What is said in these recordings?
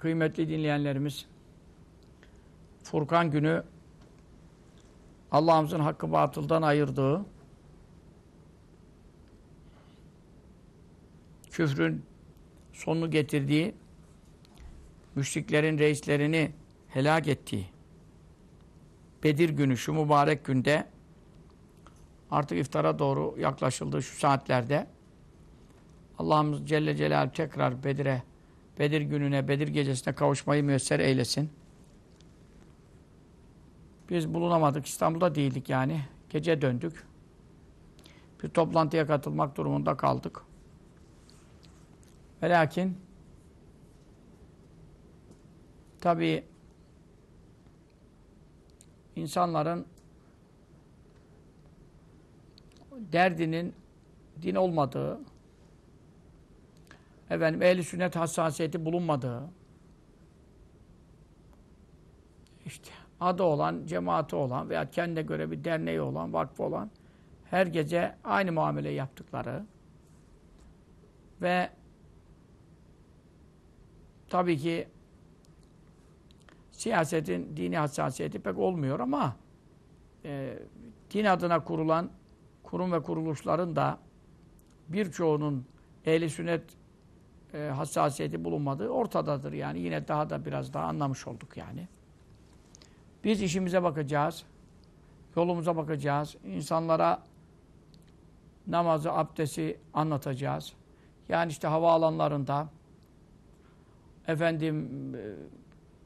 Kıymetli dinleyenlerimiz, Furkan günü Allah'ımızın hakkı batıldan ayırdığı, küfrün sonunu getirdiği, müşriklerin reislerini helak ettiği, Bedir günü, şu mübarek günde artık iftara doğru yaklaşıldığı şu saatlerde Allah'ımız Celle Celaluhu tekrar Bedir'e, Bedir gününe, Bedir gecesine kavuşmayı müyesser eylesin. Biz bulunamadık, İstanbul'da değildik yani. Gece döndük. Bir toplantıya katılmak durumunda kaldık. Ve lakin tabii insanların derdinin din olmadığı, efendim ehli sünnet hassasiyeti bulunmadığı, işte adı olan, cemaati olan veya kendine göre bir derneği olan, vakfı olan her gece aynı muamele yaptıkları ve tabii ki siyasetin dini hassasiyeti pek olmuyor ama e, din adına kurulan kurum ve kuruluşların da birçoğunun ehli sünnet e, hassasiyeti bulunmadığı ortadadır. Yani yine daha da biraz daha anlamış olduk yani. Biz işimize bakacağız. Yolumuza bakacağız. insanlara namazı, abdesti anlatacağız. Yani işte havaalanlarında efendim e,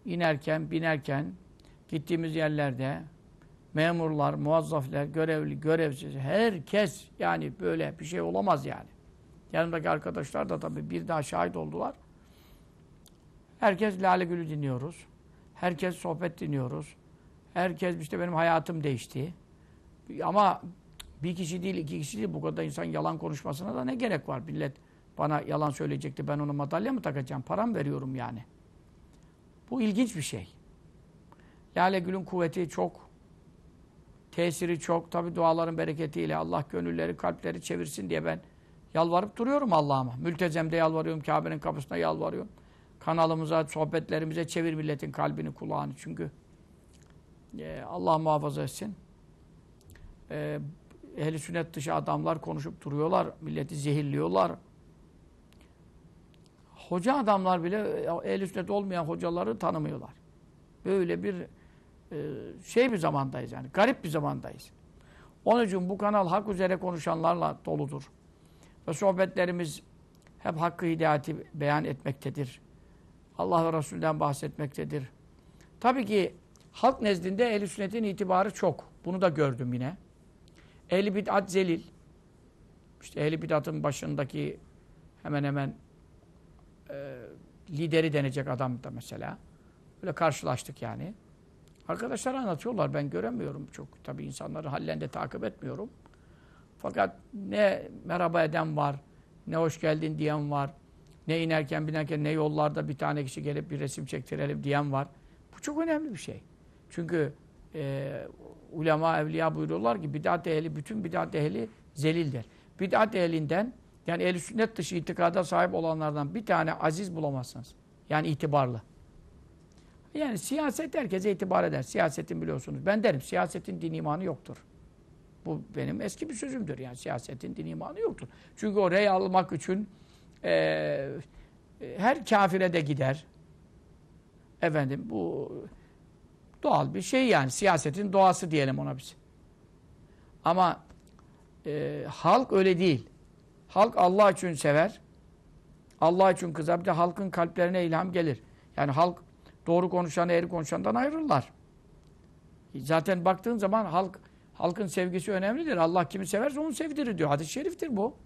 inerken, binerken gittiğimiz yerlerde memurlar, muazzaflar, görevli, görevsiz, herkes yani böyle bir şey olamaz yani. Yanımdaki arkadaşlar da tabii bir daha şahit oldular. Herkes Lale Gül'ü dinliyoruz. Herkes sohbet dinliyoruz. Herkes işte benim hayatım değişti. Ama bir kişi değil, iki kişi değil bu kadar insan yalan konuşmasına da ne gerek var? Millet bana yalan söyleyecekti. Ben ona madalya mı takacağım? Param veriyorum yani. Bu ilginç bir şey. Lale Gül'ün kuvveti çok. Tesiri çok. Tabi duaların bereketiyle Allah gönülleri, kalpleri çevirsin diye ben yalvarıp duruyorum Allah'ıma. Mültezemde yalvarıyorum, Kabe'nin kapısına yalvarıyorum. Kanalımıza, sohbetlerimize çevir milletin kalbini, kulağını. Çünkü e, Allah muhafaza etsin. E, ehli sünnet dışı adamlar konuşup duruyorlar. Milleti zehirliyorlar. Hoca adamlar bile ehli sünnet olmayan hocaları tanımıyorlar. Böyle bir e, şey bir zamandayız yani. Garip bir zamandayız. Onun için bu kanal hak üzere konuşanlarla doludur. Ve sohbetlerimiz hep hakkı hidayeti beyan etmektedir. Allah ve Resulü'nden bahsetmektedir. Tabii ki halk nezdinde ehl sünnetin itibarı çok. Bunu da gördüm yine. Ehl-i bid'at zelil. İşte ehl-i bid'atın başındaki hemen hemen e, lideri denecek adam da mesela. Böyle karşılaştık yani. Arkadaşlar anlatıyorlar. Ben göremiyorum çok. Tabii insanları hallerinde takip etmiyorum. Fakat ne merhaba eden var, ne hoş geldin diyen var, ne inerken binerken ne yollarda bir tane kişi gelip bir resim çektirelim diyen var. Bu çok önemli bir şey. Çünkü e, ulema, evliya buyuruyorlar ki bid'at ehli, bütün bid'at ehli zelildir. Bid'at ehlinden yani ehl sünnet dışı itikada sahip olanlardan bir tane aziz bulamazsınız. Yani itibarlı. Yani siyaset herkese itibar eder. Siyasetin biliyorsunuz. Ben derim siyasetin din imanı yoktur. Bu benim eski bir sözümdür. Yani siyasetin din imanı yoktur. Çünkü o rey almak için e, her kafire de gider. Efendim bu doğal bir şey yani. Siyasetin doğası diyelim ona biz. Ama e, halk öyle değil. Halk Allah için sever. Allah için kızar. Bir de halkın kalplerine ilham gelir. Yani halk doğru konuşan, eğri konuşandan ayrılırlar. Zaten baktığın zaman halk halkın sevgisi önemlidir. Allah kimi severse onu sevdirir diyor. Hadis-i şeriftir bu.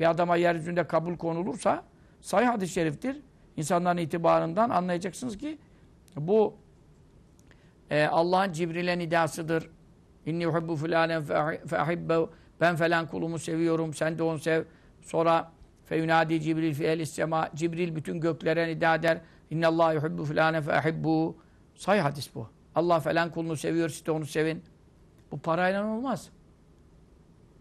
Bir adama yeryüzünde kabul konulursa sayı hadis-i şeriftir. insanların itibarından anlayacaksınız ki bu e, Allah'ın Cibril'e nidasıdır. İnni yuhibbu fulanen feahibbehu ben falan kulumu seviyorum, sen de onu sev. Sonra feyunadi Cibril fi ehlis sema. Cibril bütün göklere nida eder. İnnallâh yuhibbu fulanen feahibbu. Say hadis bu. Allah falan kulunu seviyor, siz de onu sevin. Bu parayla olmaz.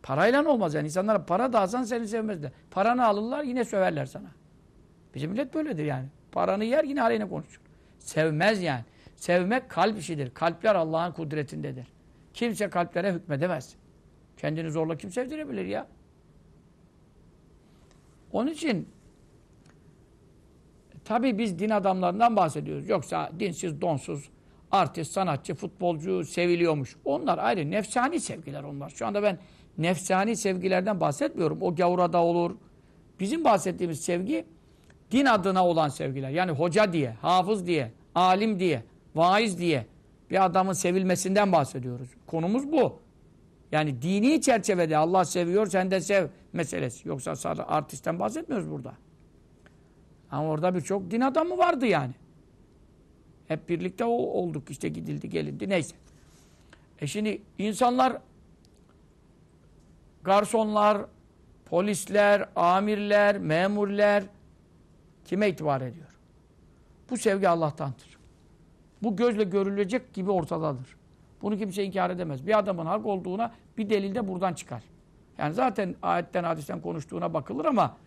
Parayla olmaz yani. İnsanlara para dağıtsan seni sevmezler. Paranı alırlar yine söverler sana. Bizim millet böyledir yani. Paranı yer yine aleyhine konuşur. Sevmez yani. Sevmek kalp işidir. Kalpler Allah'ın kudretindedir. Kimse kalplere hükmedemez. Kendini zorla kim sevdirebilir ya? Onun için tabi biz din adamlarından bahsediyoruz. Yoksa dinsiz, donsuz, artist, sanatçı, futbolcu seviliyormuş. Onlar ayrı. Nefsani sevgiler onlar. Şu anda ben nefsani sevgilerden bahsetmiyorum. O gavurada olur. Bizim bahsettiğimiz sevgi din adına olan sevgiler. Yani hoca diye, hafız diye, alim diye, vaiz diye bir adamın sevilmesinden bahsediyoruz. Konumuz bu. Yani dini çerçevede Allah seviyor, sen de sev meselesi. Yoksa artistten bahsetmiyoruz burada. Ama orada birçok din adamı vardı yani. Hep birlikte o olduk işte gidildi gelindi neyse. E şimdi insanlar garsonlar, polisler, amirler, memurler kime itibar ediyor? Bu sevgi Allah'tandır. Bu gözle görülecek gibi ortadadır. Bunu kimse inkar edemez. Bir adamın hak olduğuna bir delil de buradan çıkar. Yani zaten ayetten hadisten konuştuğuna bakılır ama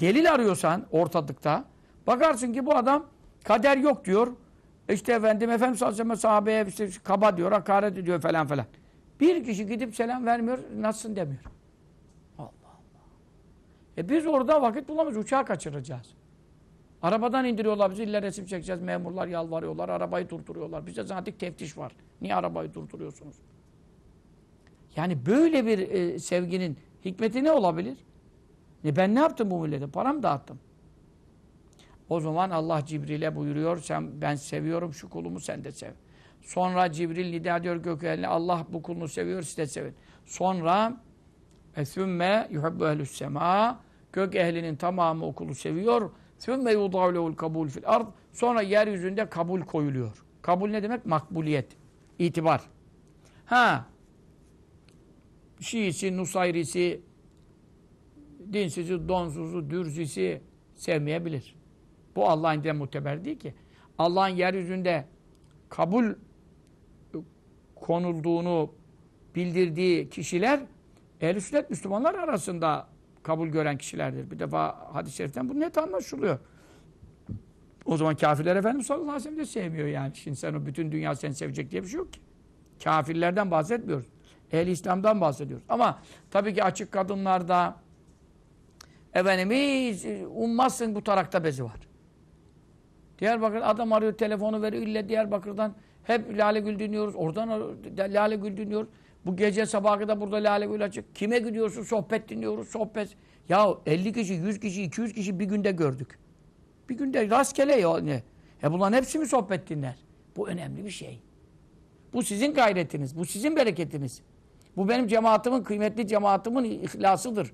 delil arıyorsan ortalıkta bakarsın ki bu adam kader yok diyor. İşte efendim Efendimiz sallallahu aleyhi ve sellem sahabeye işte kaba diyor, hakaret ediyor falan falan. Bir kişi gidip selam vermiyor, nasılsın demiyor. Allah Allah. E biz orada vakit bulamıyoruz, uçağı kaçıracağız. Arabadan indiriyorlar bizi, illa resim çekeceğiz, memurlar yalvarıyorlar, arabayı durduruyorlar. Bize zaten teftiş var. Niye arabayı durduruyorsunuz? Yani böyle bir e, sevginin hikmeti ne olabilir? E ben ne yaptım bu millete? Param dağıttım. O zaman Allah Cibril'e buyuruyor sen ben seviyorum şu kulumu sen de sev. Sonra Cibril nida ediyor gökyüzüne Allah bu kulunu seviyor siz de sevin. Sonra e, Sümme yuhibbu ehlüs sema Gök ehlinin tamamı okulu seviyor. Sümme yudavlevul kabul fil ard. Sonra yeryüzünde kabul koyuluyor. Kabul ne demek? Makbuliyet. itibar. Ha. Şiisi, Nusayrisi, dinsizi, donsuzu, dürzisi sevmeyebilir. Bu Allah'ın indinde muteber değil ki. Allah'ın yeryüzünde kabul konulduğunu bildirdiği kişiler ehl sünnet Müslümanlar arasında kabul gören kişilerdir. Bir defa hadis-i şeriften bu net anlaşılıyor. O zaman kafirler Efendimiz sallallahu aleyhi ve sellem de sevmiyor yani. Şimdi sen o bütün dünya seni sevecek diye bir şey yok ki. Kafirlerden bahsetmiyoruz. Ehl-i İslam'dan bahsediyoruz. Ama tabii ki açık kadınlarda efendim hiç ummazsın bu tarakta bezi var. Diyarbakır adam arıyor telefonu veriyor ille Diyarbakır'dan hep Lale Gül dinliyoruz. Oradan Lale Gül dinliyoruz. Bu gece sabaha kadar burada Lale Gül açık. Kime gidiyorsun? Sohbet dinliyoruz. Sohbet. Ya 50 kişi, 100 kişi, 200 kişi bir günde gördük. Bir günde rastgele ya ne? E bunların hepsi mi sohbet dinler? Bu önemli bir şey. Bu sizin gayretiniz. Bu sizin bereketiniz. Bu benim cemaatimin, kıymetli cemaatimin ihlasıdır.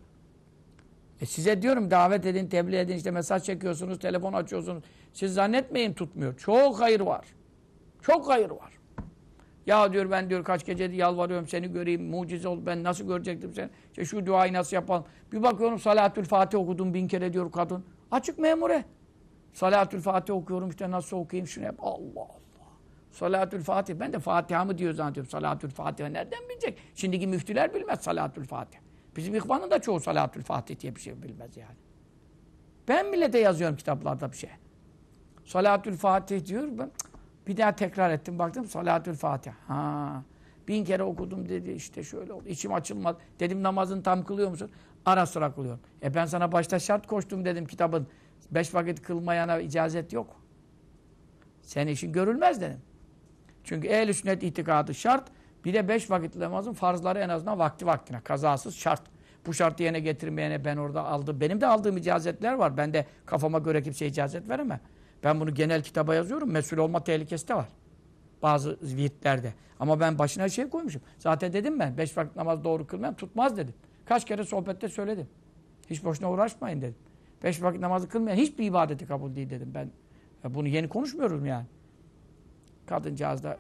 E size diyorum davet edin, tebliğ edin, işte mesaj çekiyorsunuz, telefon açıyorsunuz. Siz zannetmeyin tutmuyor. Çok hayır var. Çok hayır var. Ya diyor ben diyor kaç gece yalvarıyorum seni göreyim, mucize ol, ben nasıl görecektim seni? İşte şu duayı nasıl yapalım? Bir bakıyorum Salatül Fatih okudum bin kere diyor kadın. Açık memure. Salatül Fatih okuyorum işte nasıl okuyayım şunu yap. Allah Allah. Salatül Fatih. Ben de Fatiha mı diyor zannediyorum. Salatül Fatiha nereden bilecek? Şimdiki müftüler bilmez Salatül Fatih. Bizim ihvanın da çoğu Salatül Fatih diye bir şey bilmez yani. Ben millete yazıyorum kitaplarda bir şey. Salatül Fatih diyor. Ben bir daha tekrar ettim baktım Salatül Fatih. Ha. Bin kere okudum dedi işte şöyle oldu. İçim açılmadı. Dedim namazını tam kılıyor musun? Ara sıra kılıyorum. E ben sana başta şart koştum dedim kitabın. Beş vakit kılmayana icazet yok. Senin işin görülmez dedim. Çünkü ehl sünnet itikadı şart. Bir de beş vakit namazın farzları en azından vakti vaktine. Kazasız şart. Bu şartı yerine getirmeyene ben orada aldım. Benim de aldığım icazetler var. Ben de kafama göre kimseye icazet veremem. Ben bunu genel kitaba yazıyorum. Mesul olma tehlikesi de var. Bazı viyitlerde. Ama ben başına şey koymuşum. Zaten dedim ben. Beş vakit namaz doğru kılmayan tutmaz dedim. Kaç kere sohbette söyledim. Hiç boşuna uğraşmayın dedim. Beş vakit namazı kılmayan hiçbir ibadeti kabul değil dedim ben. Bunu yeni konuşmuyorum yani. Kadıncağız da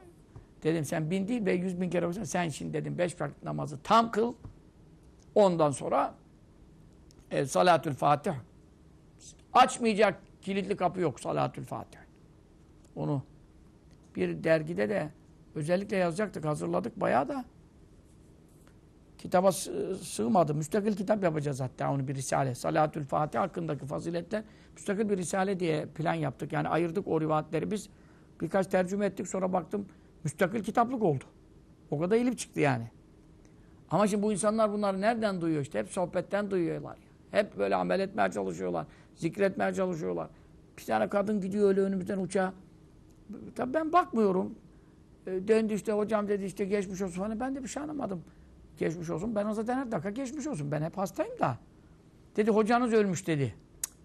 dedim sen bin değil ve yüz bin kere olsan sen şimdi dedim beş vakit namazı tam kıl. Ondan sonra e, salatül fatih. Açmayacak kilitli kapı yok salatül fatih. Onu bir dergide de özellikle yazacaktık. Hazırladık bayağı da. Kitaba sığmadı. Müstakil kitap yapacağız hatta onu bir risale. Salatül Fatih hakkındaki faziletler. Müstakil bir risale diye plan yaptık. Yani ayırdık o rivayetleri biz. Birkaç tercüme ettik. Sonra baktım müstakil kitaplık oldu. O kadar ilim çıktı yani. Ama şimdi bu insanlar bunları nereden duyuyor işte? Hep sohbetten duyuyorlar. Hep böyle amel etmeye çalışıyorlar. Zikretmeye çalışıyorlar. Bir tane kadın gidiyor öyle önümüzden uçağa. Tabii ben bakmıyorum. E, döndü işte hocam dedi işte geçmiş olsun falan. Ben de bir şey anlamadım. Geçmiş olsun. Ben o zaten her dakika geçmiş olsun. Ben hep hastayım da. Dedi hocanız ölmüş dedi.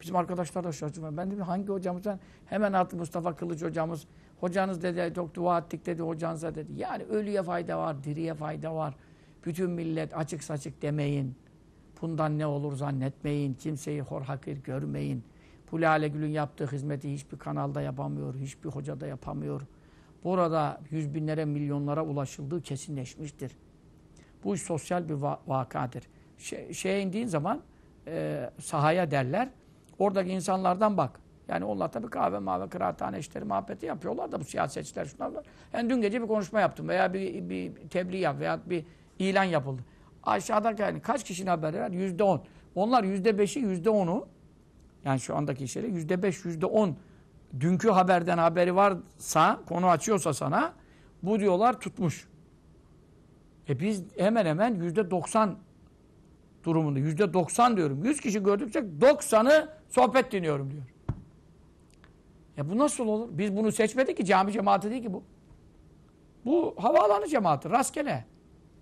Bizim arkadaşlar da şaşırdı. Ben dedim hangi hocamızdan? Hemen attı Mustafa Kılıç hocamız. Hocanız dedi çok dua ettik dedi hocanıza dedi. Yani ölüye fayda var, diriye fayda var. Bütün millet açık saçık demeyin. Bundan ne olur zannetmeyin. Kimseyi hor hakir görmeyin. Bu Lale Gül'ün yaptığı hizmeti hiçbir kanalda yapamıyor, hiçbir hoca da yapamıyor. Burada yüz binlere, milyonlara ulaşıldığı kesinleşmiştir. Bu sosyal bir va vakadır. Şey, şeye indiğin zaman e, sahaya derler. Oradaki insanlardan bak. Yani onlar tabii kahve, mavi, kıraathane işleri, muhabbeti yapıyorlar da bu siyasetçiler şunlar. Yani dün gece bir konuşma yaptım veya bir, bir tebliğ yap veya bir ilan yapıldı. Aşağıdaki yani kaç kişinin haberi var? Yüzde on. Onlar yüzde beşi, yüzde onu yani şu andaki işleri yüzde beş, yüzde on dünkü haberden haberi varsa, konu açıyorsa sana bu diyorlar tutmuş. E biz hemen hemen yüzde doksan durumunda. Yüzde doksan diyorum. Yüz kişi gördükçe doksanı sohbet dinliyorum diyor. E bu nasıl olur? Biz bunu seçmedik ki cami cemaati değil ki bu. Bu havaalanı cemaati. Rastgele.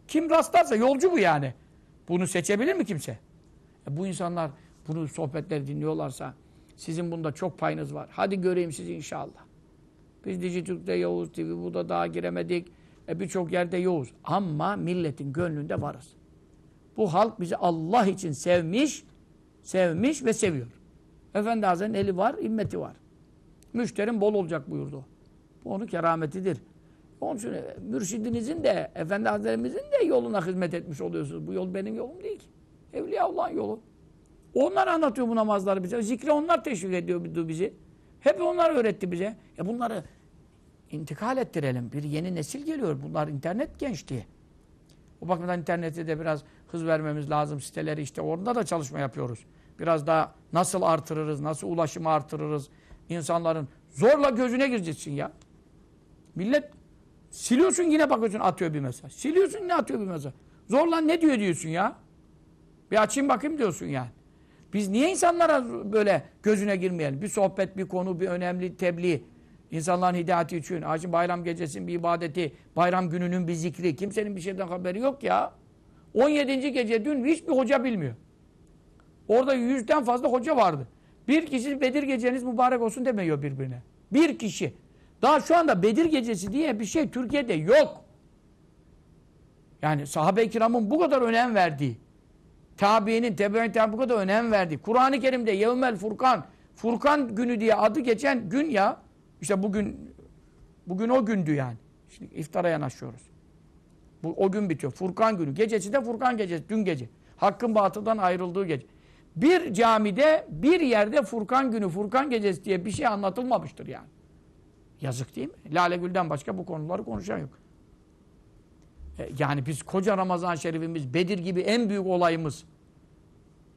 Kim rastlarsa yolcu bu yani. Bunu seçebilir mi kimse? E bu insanlar bunu sohbetleri dinliyorlarsa sizin bunda çok payınız var. Hadi göreyim sizi inşallah. Biz Dijitürk'te Yavuz TV, bu da daha giremedik. E birçok yerde yoğuz. Ama milletin gönlünde varız. Bu halk bizi Allah için sevmiş, sevmiş ve seviyor. Efendi Hazretleri'nin eli var, immeti var. Müşterim bol olacak buyurdu. Bu onun kerametidir. Onun için e, mürşidinizin de, Efendi Hazretlerimizin de yoluna hizmet etmiş oluyorsunuz. Bu yol benim yolum değil ki. Evliyaullah'ın yolu. Onlar anlatıyor bu namazları bize. Zikri onlar teşvik ediyor bizi. Hep onlar öğretti bize. E bunları intikal ettirelim. Bir yeni nesil geliyor. Bunlar internet gençliği. O bakımdan internete de biraz hız vermemiz lazım. Siteleri işte orada da çalışma yapıyoruz. Biraz daha nasıl artırırız, nasıl ulaşımı artırırız. İnsanların zorla gözüne gireceksin ya. Millet siliyorsun yine bakıyorsun atıyor bir mesaj. Siliyorsun ne atıyor bir mesaj. Zorla ne diyor diyorsun ya. Bir açayım bakayım diyorsun yani. Biz niye insanlara böyle gözüne girmeyelim? Bir sohbet, bir konu, bir önemli tebliğ. İnsanların hidayeti için. Hacı bayram gecesinin bir ibadeti, bayram gününün bir zikri. Kimsenin bir şeyden haberi yok ya. 17. gece dün hiçbir hoca bilmiyor. Orada yüzden fazla hoca vardı. Bir kişi Bedir geceniz mübarek olsun demiyor birbirine. Bir kişi. Daha şu anda Bedir gecesi diye bir şey Türkiye'de yok. Yani sahabe-i kiramın bu kadar önem verdiği, tabiinin, tebe'in bu kadar önem verdiği, Kur'an-ı Kerim'de Yevmel Furkan, Furkan günü diye adı geçen gün ya, işte bugün bugün o gündü yani. Şimdi iftara yanaşıyoruz. Bu o gün bitiyor. Furkan günü. Gecesi de Furkan gecesi. Dün gece. Hakkın batıldan ayrıldığı gece. Bir camide, bir yerde Furkan günü, Furkan gecesi diye bir şey anlatılmamıştır yani. Yazık değil mi? Lale Gül'den başka bu konuları konuşan yok. E, yani biz koca Ramazan şerifimiz, Bedir gibi en büyük olayımız.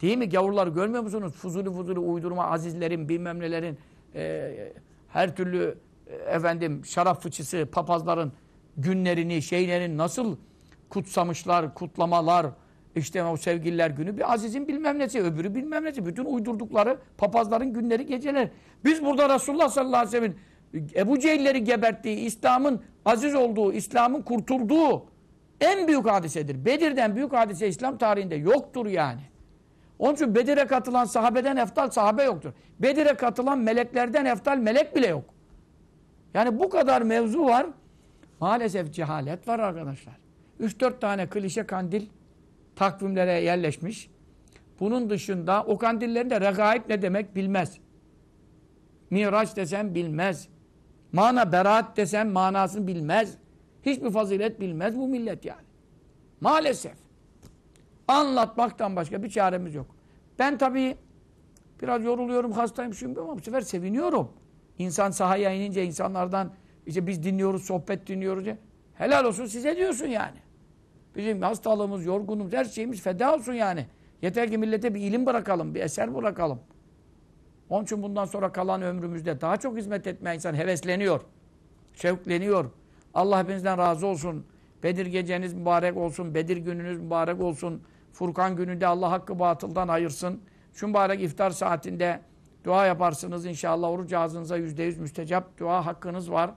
Değil mi? Gavurları görmüyor musunuz? Fuzuli fuzuli uydurma azizlerin, bilmem nelerin, e, her türlü e, efendim şarap fıçısı, papazların günlerini, şeylerin nasıl kutsamışlar, kutlamalar, işte o sevgililer günü bir azizin bilmem nesi, öbürü bilmem nesi. Bütün uydurdukları papazların günleri, geceler. Biz burada Resulullah sallallahu aleyhi ve sellem'in Ebu Cehilleri geberttiği, İslam'ın aziz olduğu, İslam'ın kurtulduğu en büyük hadisedir. Bedir'den büyük hadise İslam tarihinde yoktur yani. Onun için Bedir'e katılan sahabeden eftal sahabe yoktur. Bedir'e katılan meleklerden eftal melek bile yok. Yani bu kadar mevzu var. Maalesef cehalet var arkadaşlar. 3-4 tane klişe kandil takvimlere yerleşmiş. Bunun dışında o kandillerinde regaib ne demek bilmez. Miraç desem bilmez. Mana beraat desem manasını bilmez. Hiçbir fazilet bilmez bu millet yani. Maalesef. Anlatmaktan başka bir çaremiz yok. Ben tabii biraz yoruluyorum, hastayım, şuyum ama bu sefer seviniyorum. İnsan sahaya inince insanlardan işte biz dinliyoruz, sohbet dinliyoruz. Helal olsun size diyorsun yani. Bizim hastalığımız, yorgunumuz, her şeyimiz feda olsun yani. Yeter ki millete bir ilim bırakalım, bir eser bırakalım. Onun için bundan sonra kalan ömrümüzde daha çok hizmet etmeye insan hevesleniyor. Şevkleniyor. Allah hepinizden razı olsun. Bedir geceniz mübarek olsun. Bedir gününüz mübarek olsun. Furkan gününde Allah hakkı batıldan ayırsın. Şu mübarek iftar saatinde dua yaparsınız. İnşallah oruç ağzınıza yüzde yüz müstecap dua hakkınız var.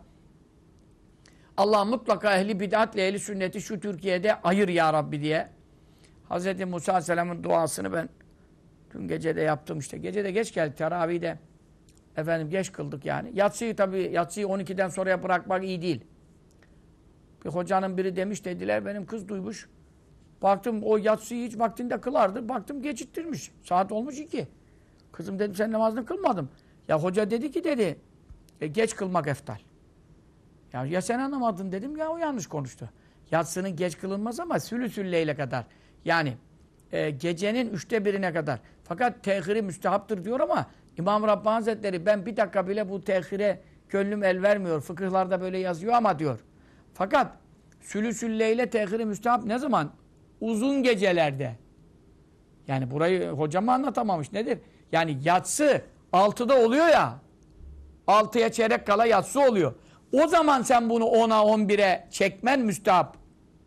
Allah mutlaka ehli bid'atle ehli sünneti şu Türkiye'de ayır ya Rabbi diye. Hz. Musa Aleyhisselam'ın duasını ben dün gece de yaptım işte. Gece de geç geldi teravihde. Efendim geç kıldık yani. Yatsıyı tabii yatsıyı 12'den sonraya bırakmak iyi değil. Bir hocanın biri demiş dediler benim kız duymuş. Baktım o yatsıyı hiç vaktinde kılardı. Baktım geçittirmiş. Saat olmuş iki. Kızım dedim sen namazını kılmadın. Ya hoca dedi ki dedi e, geç kılmak eftal. Ya, ya sen anlamadın dedim ya o yanlış konuştu. Yatsının geç kılınmaz ama sülüsülleyle kadar. Yani e, gecenin üçte birine kadar. Fakat tehiri müstehaptır diyor ama İmam Rabbani Hazretleri ben bir dakika bile bu tehire gönlüm el vermiyor. Fıkıhlarda böyle yazıyor ama diyor. Fakat sülüsülleyle tehiri müstehap ne zaman? Uzun gecelerde. Yani burayı hocam anlatamamış. Nedir? Yani yatsı altıda oluyor ya. Altıya çeyrek kala yatsı oluyor. O zaman sen bunu 10'a 11'e çekmen müstahap.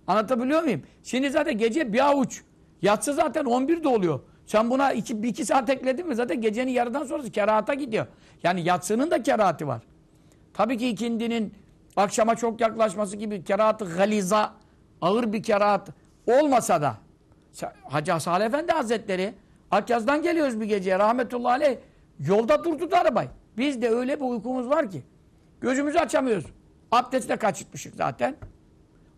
Anlatabiliyor muyum? Şimdi zaten gece bir avuç. Yatsı zaten 11'de oluyor. Sen buna 2 iki saat ekledin mi zaten gecenin yarıdan sonrası kerahata gidiyor. Yani yatsının da kerahati var. Tabii ki ikindinin akşama çok yaklaşması gibi kerahat galiza ağır bir kerahat olmasa da Hacı Salih Efendi Hazretleri Akyaz'dan geliyoruz bir geceye rahmetullahi aleyh yolda durdu arabayı. Biz de öyle bir uykumuz var ki Gözümüzü açamıyoruz. Abdesti de kaçırtmışık zaten.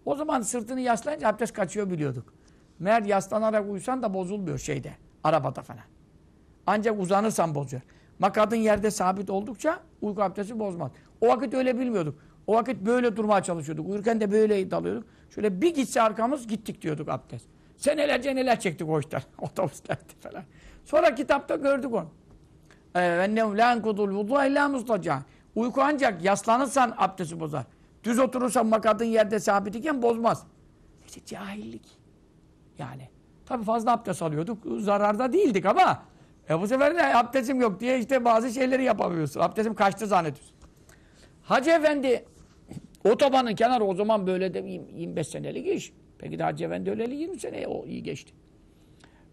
O zaman sırtını yaslayınca abdest kaçıyor biliyorduk. Meğer yaslanarak uyusan da bozulmuyor şeyde. Arabada falan. Ancak uzanırsan bozuyor. Makadın yerde sabit oldukça uyku abdesti bozmaz. O vakit öyle bilmiyorduk. O vakit böyle durmaya çalışıyorduk. Uyurken de böyle dalıyorduk. Şöyle bir gitse arkamız gittik diyorduk abdest. Senelerce neler çektik o işten. Otobüslerde falan. Sonra kitapta gördük onu. Ee, Ve nevlen kudul vudu illa mustaca. Uyku ancak yaslanırsan abdesti bozar. Düz oturursan makadın yerde sabit iken bozmaz. İşte cahillik. Yani. Tabi fazla abdest alıyorduk. Zararda değildik ama e bu sefer de abdestim yok diye işte bazı şeyleri yapamıyorsun. Abdestim kaçtı zannediyorsun. Hacı Efendi otobanın kenarı o zaman böyle de 25 senelik iş. Peki de Hacı Efendi öleli 20 sene o iyi geçti.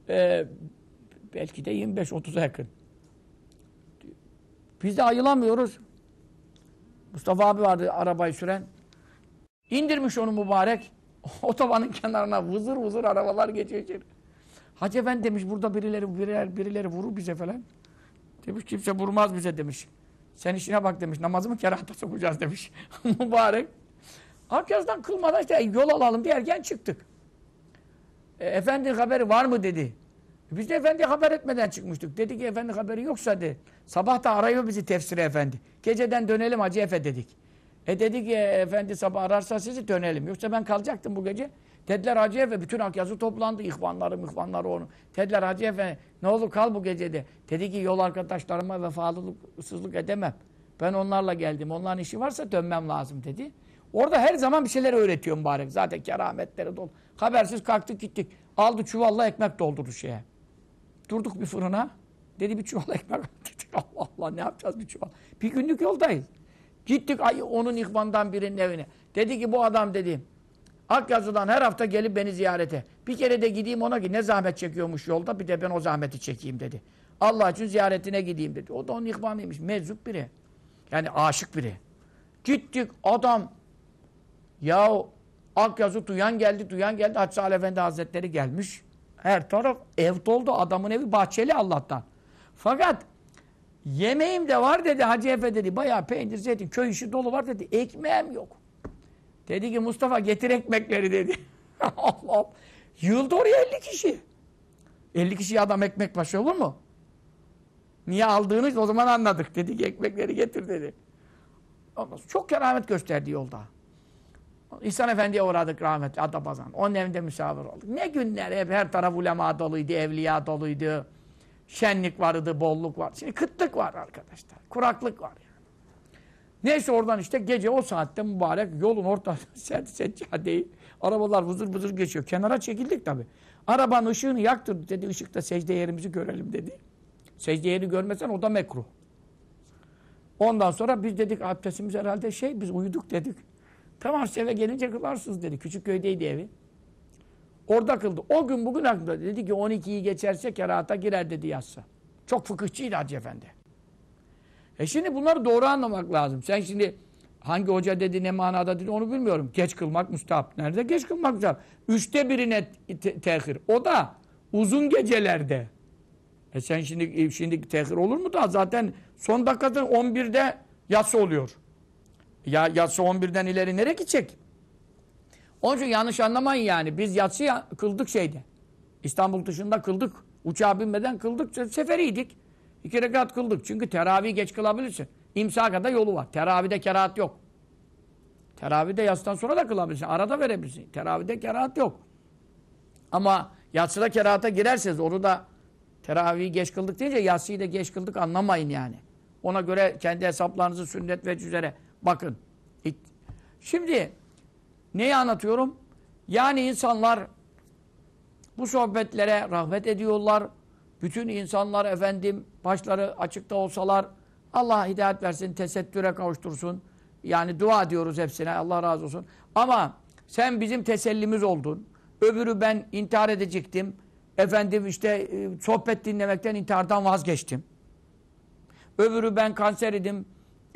Ee, belki de 25-30'a yakın. Biz de ayılamıyoruz. Mustafa abi vardı arabayı süren. İndirmiş onu mübarek. Otobanın kenarına vızır vızır arabalar içeri. Hacı Efendi demiş burada birileri, birileri, birileri vurur bize falan. Demiş kimse vurmaz bize demiş. Sen işine bak demiş. Namazımı kerahata sokacağız demiş. mübarek. Akyaz'dan kılmadan işte yol alalım diye erken çıktık. E, efendi haberi var mı dedi. Biz de efendi haber etmeden çıkmıştık. Dedi ki efendi haberi yoksa de. Sabah da arıyor bizi tefsire efendi. Geceden dönelim Hacı Efe dedik. E dedi ki efendi sabah ararsa sizi dönelim. Yoksa ben kalacaktım bu gece. Dediler Hacı Efe bütün Akyazı toplandı. İhvanları mıhvanları onu. Dediler Hacı Efe ne olur kal bu gecede. Dedi ki yol arkadaşlarıma vefalılıksızlık edemem. Ben onlarla geldim. Onların işi varsa dönmem lazım dedi. Orada her zaman bir şeyler öğretiyor mübarek. Zaten kerametleri dolu. Habersiz kalktık gittik. Aldı çuvalla ekmek doldurdu şeye. Durduk bir fırına. Dedi bir çuval ekmek. Dedik Allah Allah ne yapacağız bir çuval. Bir günlük yoldayız. Gittik ay, onun ihvandan birinin evine. Dedi ki bu adam dedi. Akyazı'dan her hafta gelip beni ziyarete. Bir kere de gideyim ona ki ne zahmet çekiyormuş yolda bir de ben o zahmeti çekeyim dedi. Allah için ziyaretine gideyim dedi. O da onun ihvanıymış. Meczup biri. Yani aşık biri. Gittik adam ya Akyazı duyan geldi, duyan geldi. Hacı Efendi Hazretleri gelmiş. Her taraf ev doldu. Adamın evi bahçeli Allah'tan. Fakat yemeğim de var dedi Hacı Efe dedi. Bayağı peynir, zeytin, köy işi dolu var dedi. Ekmeğim yok. Dedi ki Mustafa getir ekmekleri dedi. Allah Yıldı oraya 50 kişi. 50 kişi adam ekmek başı olur mu? Niye aldığını o zaman anladık. Dedi ki ekmekleri getir dedi. Ondan çok keramet gösterdi yolda. İhsan Efendi'ye uğradık rahmetli Adapazarı. Onun evinde misafir olduk. Ne günler hep her taraf ulema doluydu, evliya doluydu. Şenlik vardı, bolluk var. Şimdi kıtlık var arkadaşlar. Kuraklık var yani. Neyse oradan işte gece o saatte mübarek yolun ortasında seccadeyi arabalar vızır vızır geçiyor. Kenara çekildik tabi. Arabanın ışığını yaktırdı dedi. Işıkta secde yerimizi görelim dedi. Secde yerini görmesen o da mekruh. Ondan sonra biz dedik abdestimiz herhalde şey biz uyuduk dedik. Tamam siz gelince kılarsınız dedi. Küçük köydeydi evi. Orada kıldı. O gün bugün aklımda dedi ki 12'yi geçerse kerahata girer dedi yatsı. Çok fıkıhçıydı Hacı Efendi. E şimdi bunları doğru anlamak lazım. Sen şimdi hangi hoca dedi ne manada dedi onu bilmiyorum. Geç kılmak müstahap. Nerede geç kılmak müstahap? Üçte birine te tehir. O da uzun gecelerde. E sen şimdi şimdi tehir olur mu da zaten son dakikada 11'de yatsı oluyor. Ya yatsı 11'den ileri nereye gidecek? Onun için yanlış anlamayın yani. Biz yatsı kıldık şeyde. İstanbul dışında kıldık. Uçağa binmeden kıldık. Seferiydik. İki rekat kıldık. Çünkü teravih geç kılabilirsin. İmsakada yolu var. Teravihde kerahat yok. Teravihde yatsıdan sonra da kılabilirsin. Arada verebilirsin. Teravihde kerahat yok. Ama yatsıda kerahata girerseniz onu da teravihi geç kıldık deyince yatsıyı da geç kıldık anlamayın yani. Ona göre kendi hesaplarınızı sünnet ve üzere bakın. Şimdi neyi anlatıyorum? Yani insanlar bu sohbetlere rahmet ediyorlar. Bütün insanlar efendim başları açıkta olsalar Allah hidayet versin, tesettüre kavuştursun. Yani dua diyoruz hepsine. Allah razı olsun. Ama sen bizim tesellimiz oldun. Öbürü ben intihar edecektim. Efendim işte e, sohbet dinlemekten intihardan vazgeçtim. Öbürü ben kanser idim.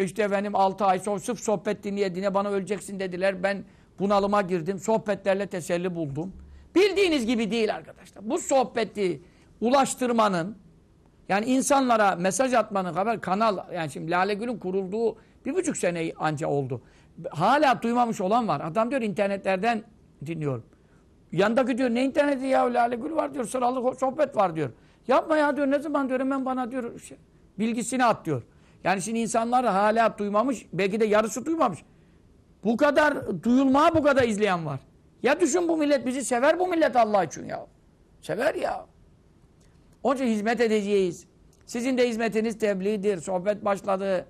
İşte efendim 6 ay sonra sırf sohbet dinleye dinle bana öleceksin dediler. Ben bunalıma girdim. Sohbetlerle teselli buldum. Bildiğiniz gibi değil arkadaşlar. Bu sohbeti ulaştırmanın yani insanlara mesaj atmanın haber kanal yani şimdi Lale Gül'ün kurulduğu bir buçuk sene anca oldu. Hala duymamış olan var. Adam diyor internetlerden dinliyorum. Yandaki diyor ne interneti ya Lale Gül var diyor sıralı sohbet var diyor. Yapma ya diyor ne zaman diyor hemen bana diyor şey, bilgisini at diyor. Yani şimdi insanlar hala duymamış belki de yarısı duymamış. Bu kadar duyulmaya bu kadar izleyen var. Ya düşün bu millet bizi sever bu millet Allah için ya. Sever ya. Onun için hizmet edeceğiz. Sizin de hizmetiniz tebliğdir. Sohbet başladı.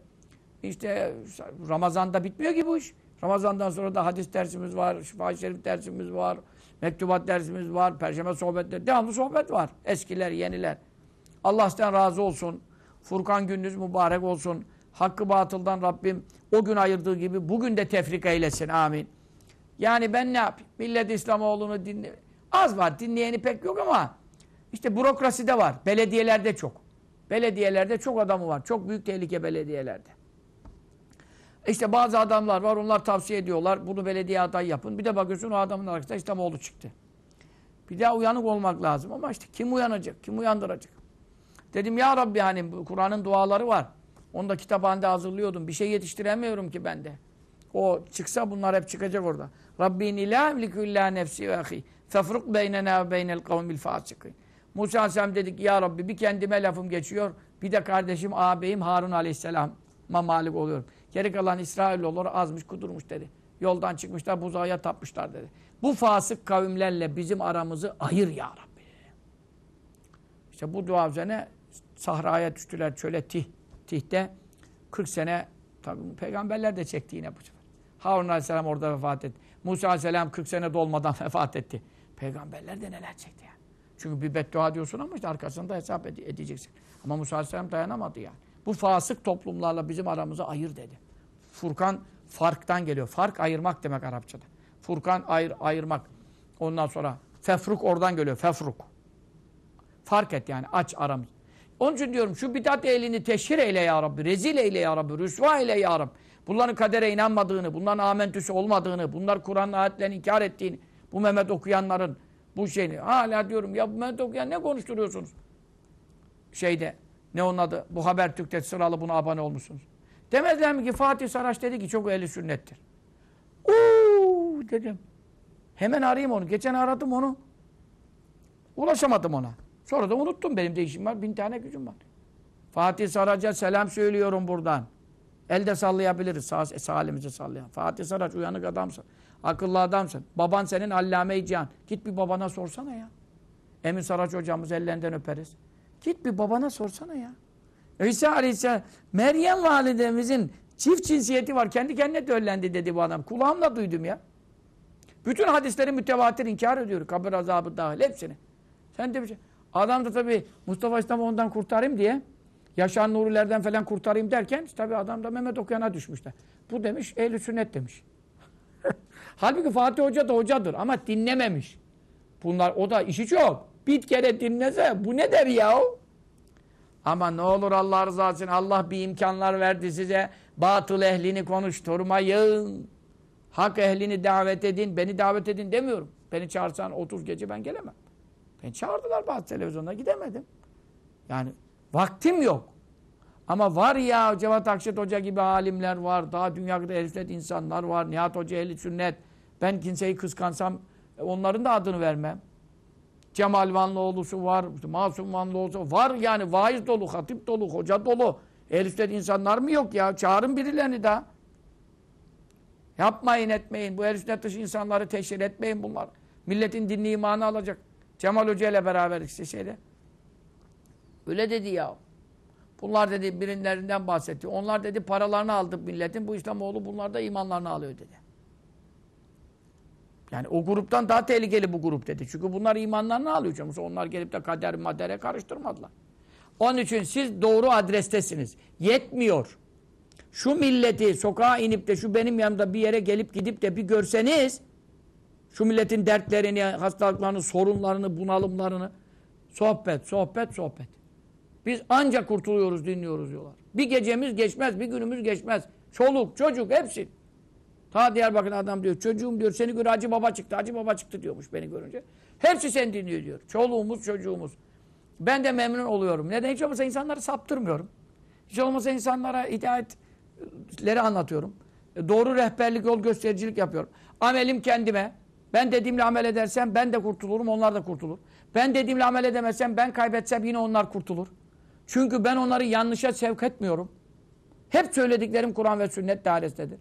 İşte Ramazan'da bitmiyor ki bu iş. Ramazan'dan sonra da hadis dersimiz var, şifa şerif dersimiz var, mektubat dersimiz var, perşembe sohbetleri, devamlı sohbet var. Eskiler, yeniler. Allah sizden razı olsun. Furkan gününüz mübarek olsun. Hakkı batıldan Rabbim o gün ayırdığı gibi bugün de tefrik eylesin. Amin. Yani ben ne yapayım? Millet İslamoğlu'nu dinle... Az var, dinleyeni pek yok ama işte bürokraside var. Belediyelerde çok. Belediyelerde çok adamı var. Çok büyük tehlike belediyelerde. İşte bazı adamlar var. Onlar tavsiye ediyorlar. Bunu belediye aday yapın. Bir de bakıyorsun o adamın arkasında İslamoğlu çıktı. Bir daha uyanık olmak lazım. Ama işte kim uyanacak? Kim uyandıracak? Dedim ya Rabbi hani Kur'an'ın duaları var. Onu da kitaphanede hazırlıyordum. Bir şey yetiştiremiyorum ki bende. O çıksa bunlar hep çıkacak orada. Rabbini la emliku illa nefsi ve ahi. Fefruk beynena ve beynel kavmil fasikin. Musa Aleyhisselam dedik ya Rabbi bir kendime lafım geçiyor. Bir de kardeşim ağabeyim Harun Aleyhisselam'a malik oluyorum. Geri kalan İsrailoğulları azmış kudurmuş dedi. Yoldan çıkmışlar buzağa tapmışlar dedi. Bu fasık kavimlerle bizim aramızı ayır ya Rabbi. İşte bu dua üzerine sahraya düştüler çöle tih. Tih'te 40 sene tabi peygamberler de çekti yine bu sefer. Harun Aleyhisselam orada vefat etti. Musa Aleyhisselam 40 sene dolmadan vefat etti. Peygamberler de neler çekti yani. Çünkü bir beddua diyorsun ama işte arkasında hesap ede edeceksin. Ama Musa Aleyhisselam dayanamadı yani. Bu fasık toplumlarla bizim aramızı ayır dedi. Furkan farktan geliyor. Fark ayırmak demek Arapçada. Furkan ayır, ayırmak. Ondan sonra fefruk oradan geliyor. Fefruk. Fark et yani aç aramız. Onun için diyorum şu bidat ehlini teşhir eyle ya Rabbi. Rezil eyle ya Rabbi. Rüsva eyle ya Rabbi. Bunların kadere inanmadığını, bunların amentüsü olmadığını, bunlar Kur'an'ın ayetlerini inkar ettiğini, bu Mehmet okuyanların bu şeyini. Hala diyorum ya bu Mehmet okuyan ne konuşturuyorsunuz? Şeyde ne onun adı? Bu Habertürk'te sıralı buna abone olmuşsunuz. Demediler mi ki Fatih Saraç dedi ki çok ehli sünnettir. Uuu dedim. Hemen arayayım onu. Geçen aradım onu. Ulaşamadım ona. Sonra da unuttum. Benim de işim var. Bin tane gücüm var. Fatih Saraç'a selam söylüyorum buradan. Elde sallayabiliriz. Sağ, sağ sallayan. Fatih Saraç uyanık adamsın. Akıllı adamsın. Baban senin allame-i cihan. Git bir babana sorsana ya. Emin Saraç hocamız ellerinden öperiz. Git bir babana sorsana ya. İsa Aleyhisselam, Meryem validemizin çift cinsiyeti var. Kendi kendine döllendi dedi bu adam. Kulağımla duydum ya. Bütün hadisleri mütevatir inkar ediyor. Kabir azabı dahil hepsini. Sen de bir şey. Adam da tabii Mustafa İslam'ı ondan kurtarayım diye Yaşar Nurilerden falan kurtarayım derken tabii adam da Mehmet Okuyan'a düşmüşler. Bu demiş ehl sünnet demiş. Halbuki Fatih Hoca da hocadır ama dinlememiş. Bunlar o da işi çok. Bir kere dinlese bu ne der ya? Ama ne olur Allah rızası için Allah bir imkanlar verdi size. Batıl ehlini konuşturmayın. Hak ehlini davet edin. Beni davet edin demiyorum. Beni çağırsan 30 gece ben gelemem. Beni çağırdılar bazı televizyonda gidemedim. Yani vaktim yok. Ama var ya Cevat Akşet Hoca gibi alimler var. Daha dünyada ehl insanlar var. Nihat Hoca ehli sünnet. Ben kimseyi kıskansam onların da adını vermem. Cemal Vanlıoğlu'su var, Masum Vanlıoğlu'su var yani vaiz dolu, hatip dolu, hoca dolu. Ehl insanlar mı yok ya? Çağırın birilerini daha. Yapmayın etmeyin. Bu ehl dışı insanları teşhir etmeyin bunlar. Milletin dinli imanı alacak. Cemal Hoca ile beraber işte şeyde. Öyle dedi ya. Bunlar dedi birinlerinden bahsetti. Onlar dedi paralarını aldık milletin. Bu İslamoğlu bunlar da imanlarını alıyor dedi. Yani o gruptan daha tehlikeli bu grup dedi. Çünkü bunlar imanlarını alıyor. Çünkü onlar gelip de kader madere karıştırmadılar. Onun için siz doğru adrestesiniz. Yetmiyor. Şu milleti sokağa inip de şu benim yanımda bir yere gelip gidip de bir görseniz şu milletin dertlerini, hastalıklarını, sorunlarını, bunalımlarını sohbet, sohbet, sohbet. Biz ancak kurtuluyoruz, dinliyoruz diyorlar. Bir gecemiz geçmez, bir günümüz geçmez. Çoluk, çocuk hepsi. Ta Diyarbakır adam diyor, çocuğum diyor, seni göre Hacı Baba çıktı, Hacı Baba çıktı diyormuş beni görünce. Hepsi seni dinliyor diyor. Çoluğumuz, çocuğumuz. Ben de memnun oluyorum. Neden? Hiç olmasa insanları saptırmıyorum. Hiç olmasa insanlara hidayetleri anlatıyorum. Doğru rehberlik, yol göstericilik yapıyorum. Amelim kendime. Ben dediğimle amel edersem ben de kurtulurum, onlar da kurtulur. Ben dediğimle amel edemezsem, ben kaybetsem yine onlar kurtulur. Çünkü ben onları yanlışa sevk etmiyorum. Hep söylediklerim Kur'an ve sünnet dairesindedir.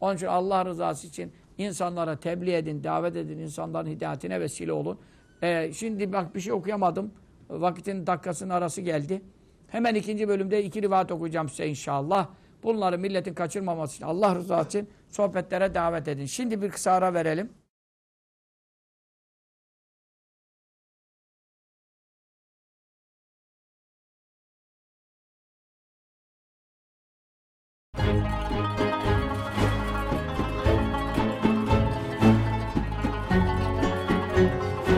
Onun için Allah rızası için insanlara tebliğ edin, davet edin, insanların hidayetine vesile olun. Ee, şimdi bak bir şey okuyamadım. Vakitin dakikasının arası geldi. Hemen ikinci bölümde iki rivayet okuyacağım size inşallah. Bunları milletin kaçırmaması için Allah rızası için sohbetlere davet edin. Şimdi bir kısa ara verelim. Bismillah,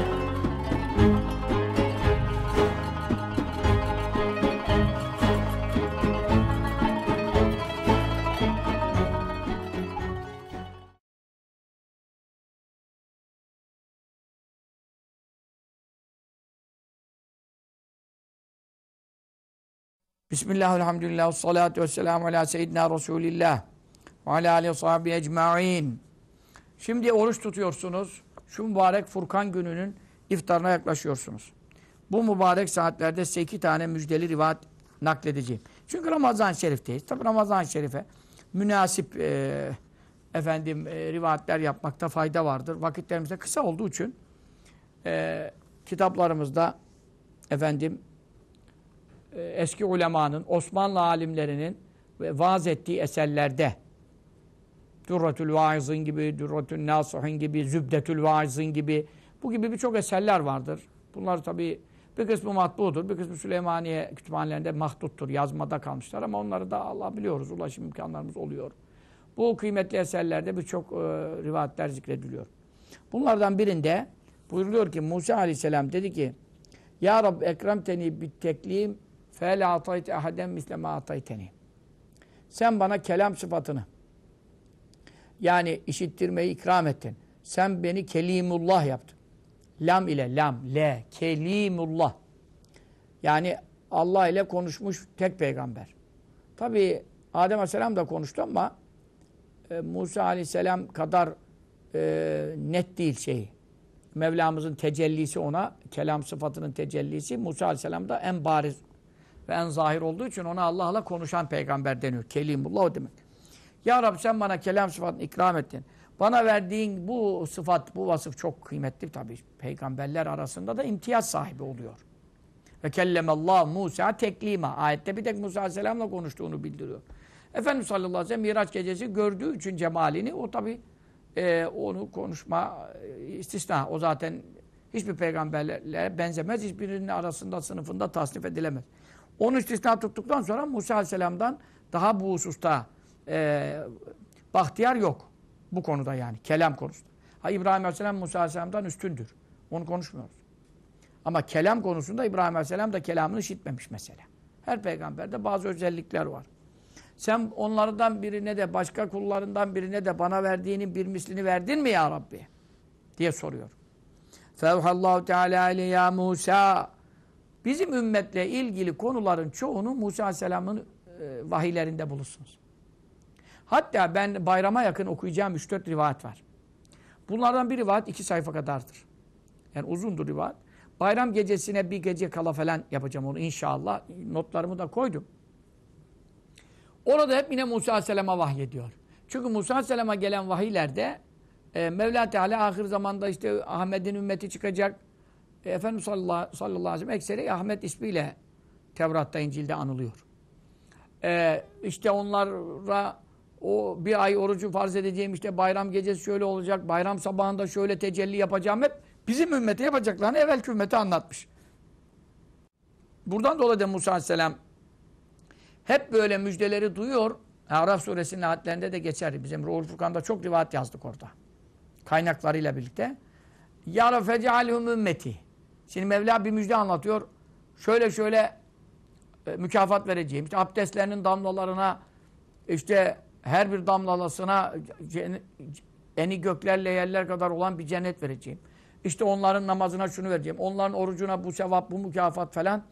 elhamdülillah, salatu vesselamu ala seyyidina Resulillah ve ala aleyhi sahibi ecma'in. Şimdi oruç tutuyorsunuz. Şu mübarek Furkan gününün iftarına yaklaşıyorsunuz. Bu mübarek saatlerde size tane müjdeli rivayet nakledeceğim. Çünkü Ramazan-ı Şerif'teyiz. Tabi Ramazan-ı Şerif'e münasip e, efendim e, rivayetler yapmakta fayda vardır. Vakitlerimiz de kısa olduğu için e, kitaplarımızda efendim e, eski ulemanın, Osmanlı alimlerinin vaaz ettiği eserlerde Dürretül Vaizin gibi, Dürretül Nasuhin gibi, Zübdetül Vaizin gibi bu gibi birçok eserler vardır. Bunlar tabii bir kısmı matbudur, bir kısmı Süleymaniye kütüphanelerinde mahduttur, yazmada kalmışlar ama onları da Allah biliyoruz, ulaşım imkanlarımız oluyor. Bu kıymetli eserlerde birçok e, rivayetler zikrediliyor. Bunlardan birinde buyuruluyor ki Musa aleyhisselam dedi ki Ya Rab ekremteni bit teklim fe la atayt ahaden misle ma atayteni. Sen bana kelam sıfatını yani işittirmeyi ikram ettin. Sen beni kelimullah yaptın. Lam ile lam, le, kelimullah. Yani Allah ile konuşmuş tek peygamber. Tabi Adem Aleyhisselam da konuştu ama e, Musa Aleyhisselam kadar e, net değil şeyi. Mevlamızın tecellisi ona, kelam sıfatının tecellisi Musa Aleyhisselam da en bariz ve en zahir olduğu için ona Allah'la konuşan peygamber deniyor. Kelimullah o demek. Ya Rabbi sen bana kelam sıfatını ikram ettin. Bana verdiğin bu sıfat, bu vasıf çok kıymetli tabii. Peygamberler arasında da imtiyaz sahibi oluyor. Ve kellemallah Musa teklima. Ayette bir tek Musa Aleyhisselam'la konuştuğunu bildiriyor. Efendimiz sallallahu aleyhi ve sellem Miraç gecesi gördüğü için cemalini o tabi e, onu konuşma e, istisna. O zaten hiçbir peygamberle benzemez. Hiçbirinin arasında sınıfında tasnif edilemez. Onu istisna tuttuktan sonra Musa Aleyhisselam'dan daha bu hususta e, bahtiyar yok. Bu konuda yani. Kelam konusunda. Ha İbrahim Aleyhisselam Musa Aleyhisselam'dan üstündür. Onu konuşmuyoruz. Ama kelam konusunda İbrahim Aleyhisselam da kelamını işitmemiş mesela. Her peygamberde bazı özellikler var. Sen onlardan birine de başka kullarından birine de bana verdiğinin bir mislini verdin mi ya Rabbi? diye soruyor. Fevhallahu Teala ile ya Musa bizim ümmetle ilgili konuların çoğunu Musa Aleyhisselam'ın e, vahiylerinde bulursunuz. Hatta ben bayrama yakın okuyacağım 3-4 rivayet var. Bunlardan bir rivayet iki sayfa kadardır. Yani uzundur rivayet. Bayram gecesine bir gece kala falan yapacağım onu inşallah. Notlarımı da koydum. Orada hep yine Musa Aleyhisselam'a vahyediyor. Çünkü Musa Aleyhisselam'a gelen vahiylerde e, Mevla Teala ahir zamanda işte Ahmet'in ümmeti çıkacak. E, Efendimiz sallallahu, sallallahu aleyhi ve sellem ekseri Ahmet ismiyle Tevrat'ta, İncil'de anılıyor. E, işte onlara o bir ay orucu farz edeceğim işte bayram gecesi şöyle olacak, bayram sabahında şöyle tecelli yapacağım hep bizim ümmete yapacaklarını evvelki ümmete anlatmış. Buradan dolayı da Musa Aleyhisselam hep böyle müjdeleri duyuyor. Araf suresinin ayetlerinde de geçer. Bizim Ruhul Furkan'da çok rivayet yazdık orada. Kaynaklarıyla birlikte. Ya fecalhum ümmeti. Şimdi Mevla bir müjde anlatıyor. Şöyle şöyle e, mükafat vereceğim. İşte abdestlerinin damlalarına işte her bir damlalasına eni göklerle yerler kadar olan bir cennet vereceğim. İşte onların namazına şunu vereceğim. Onların orucuna bu sevap, bu mükafat falan.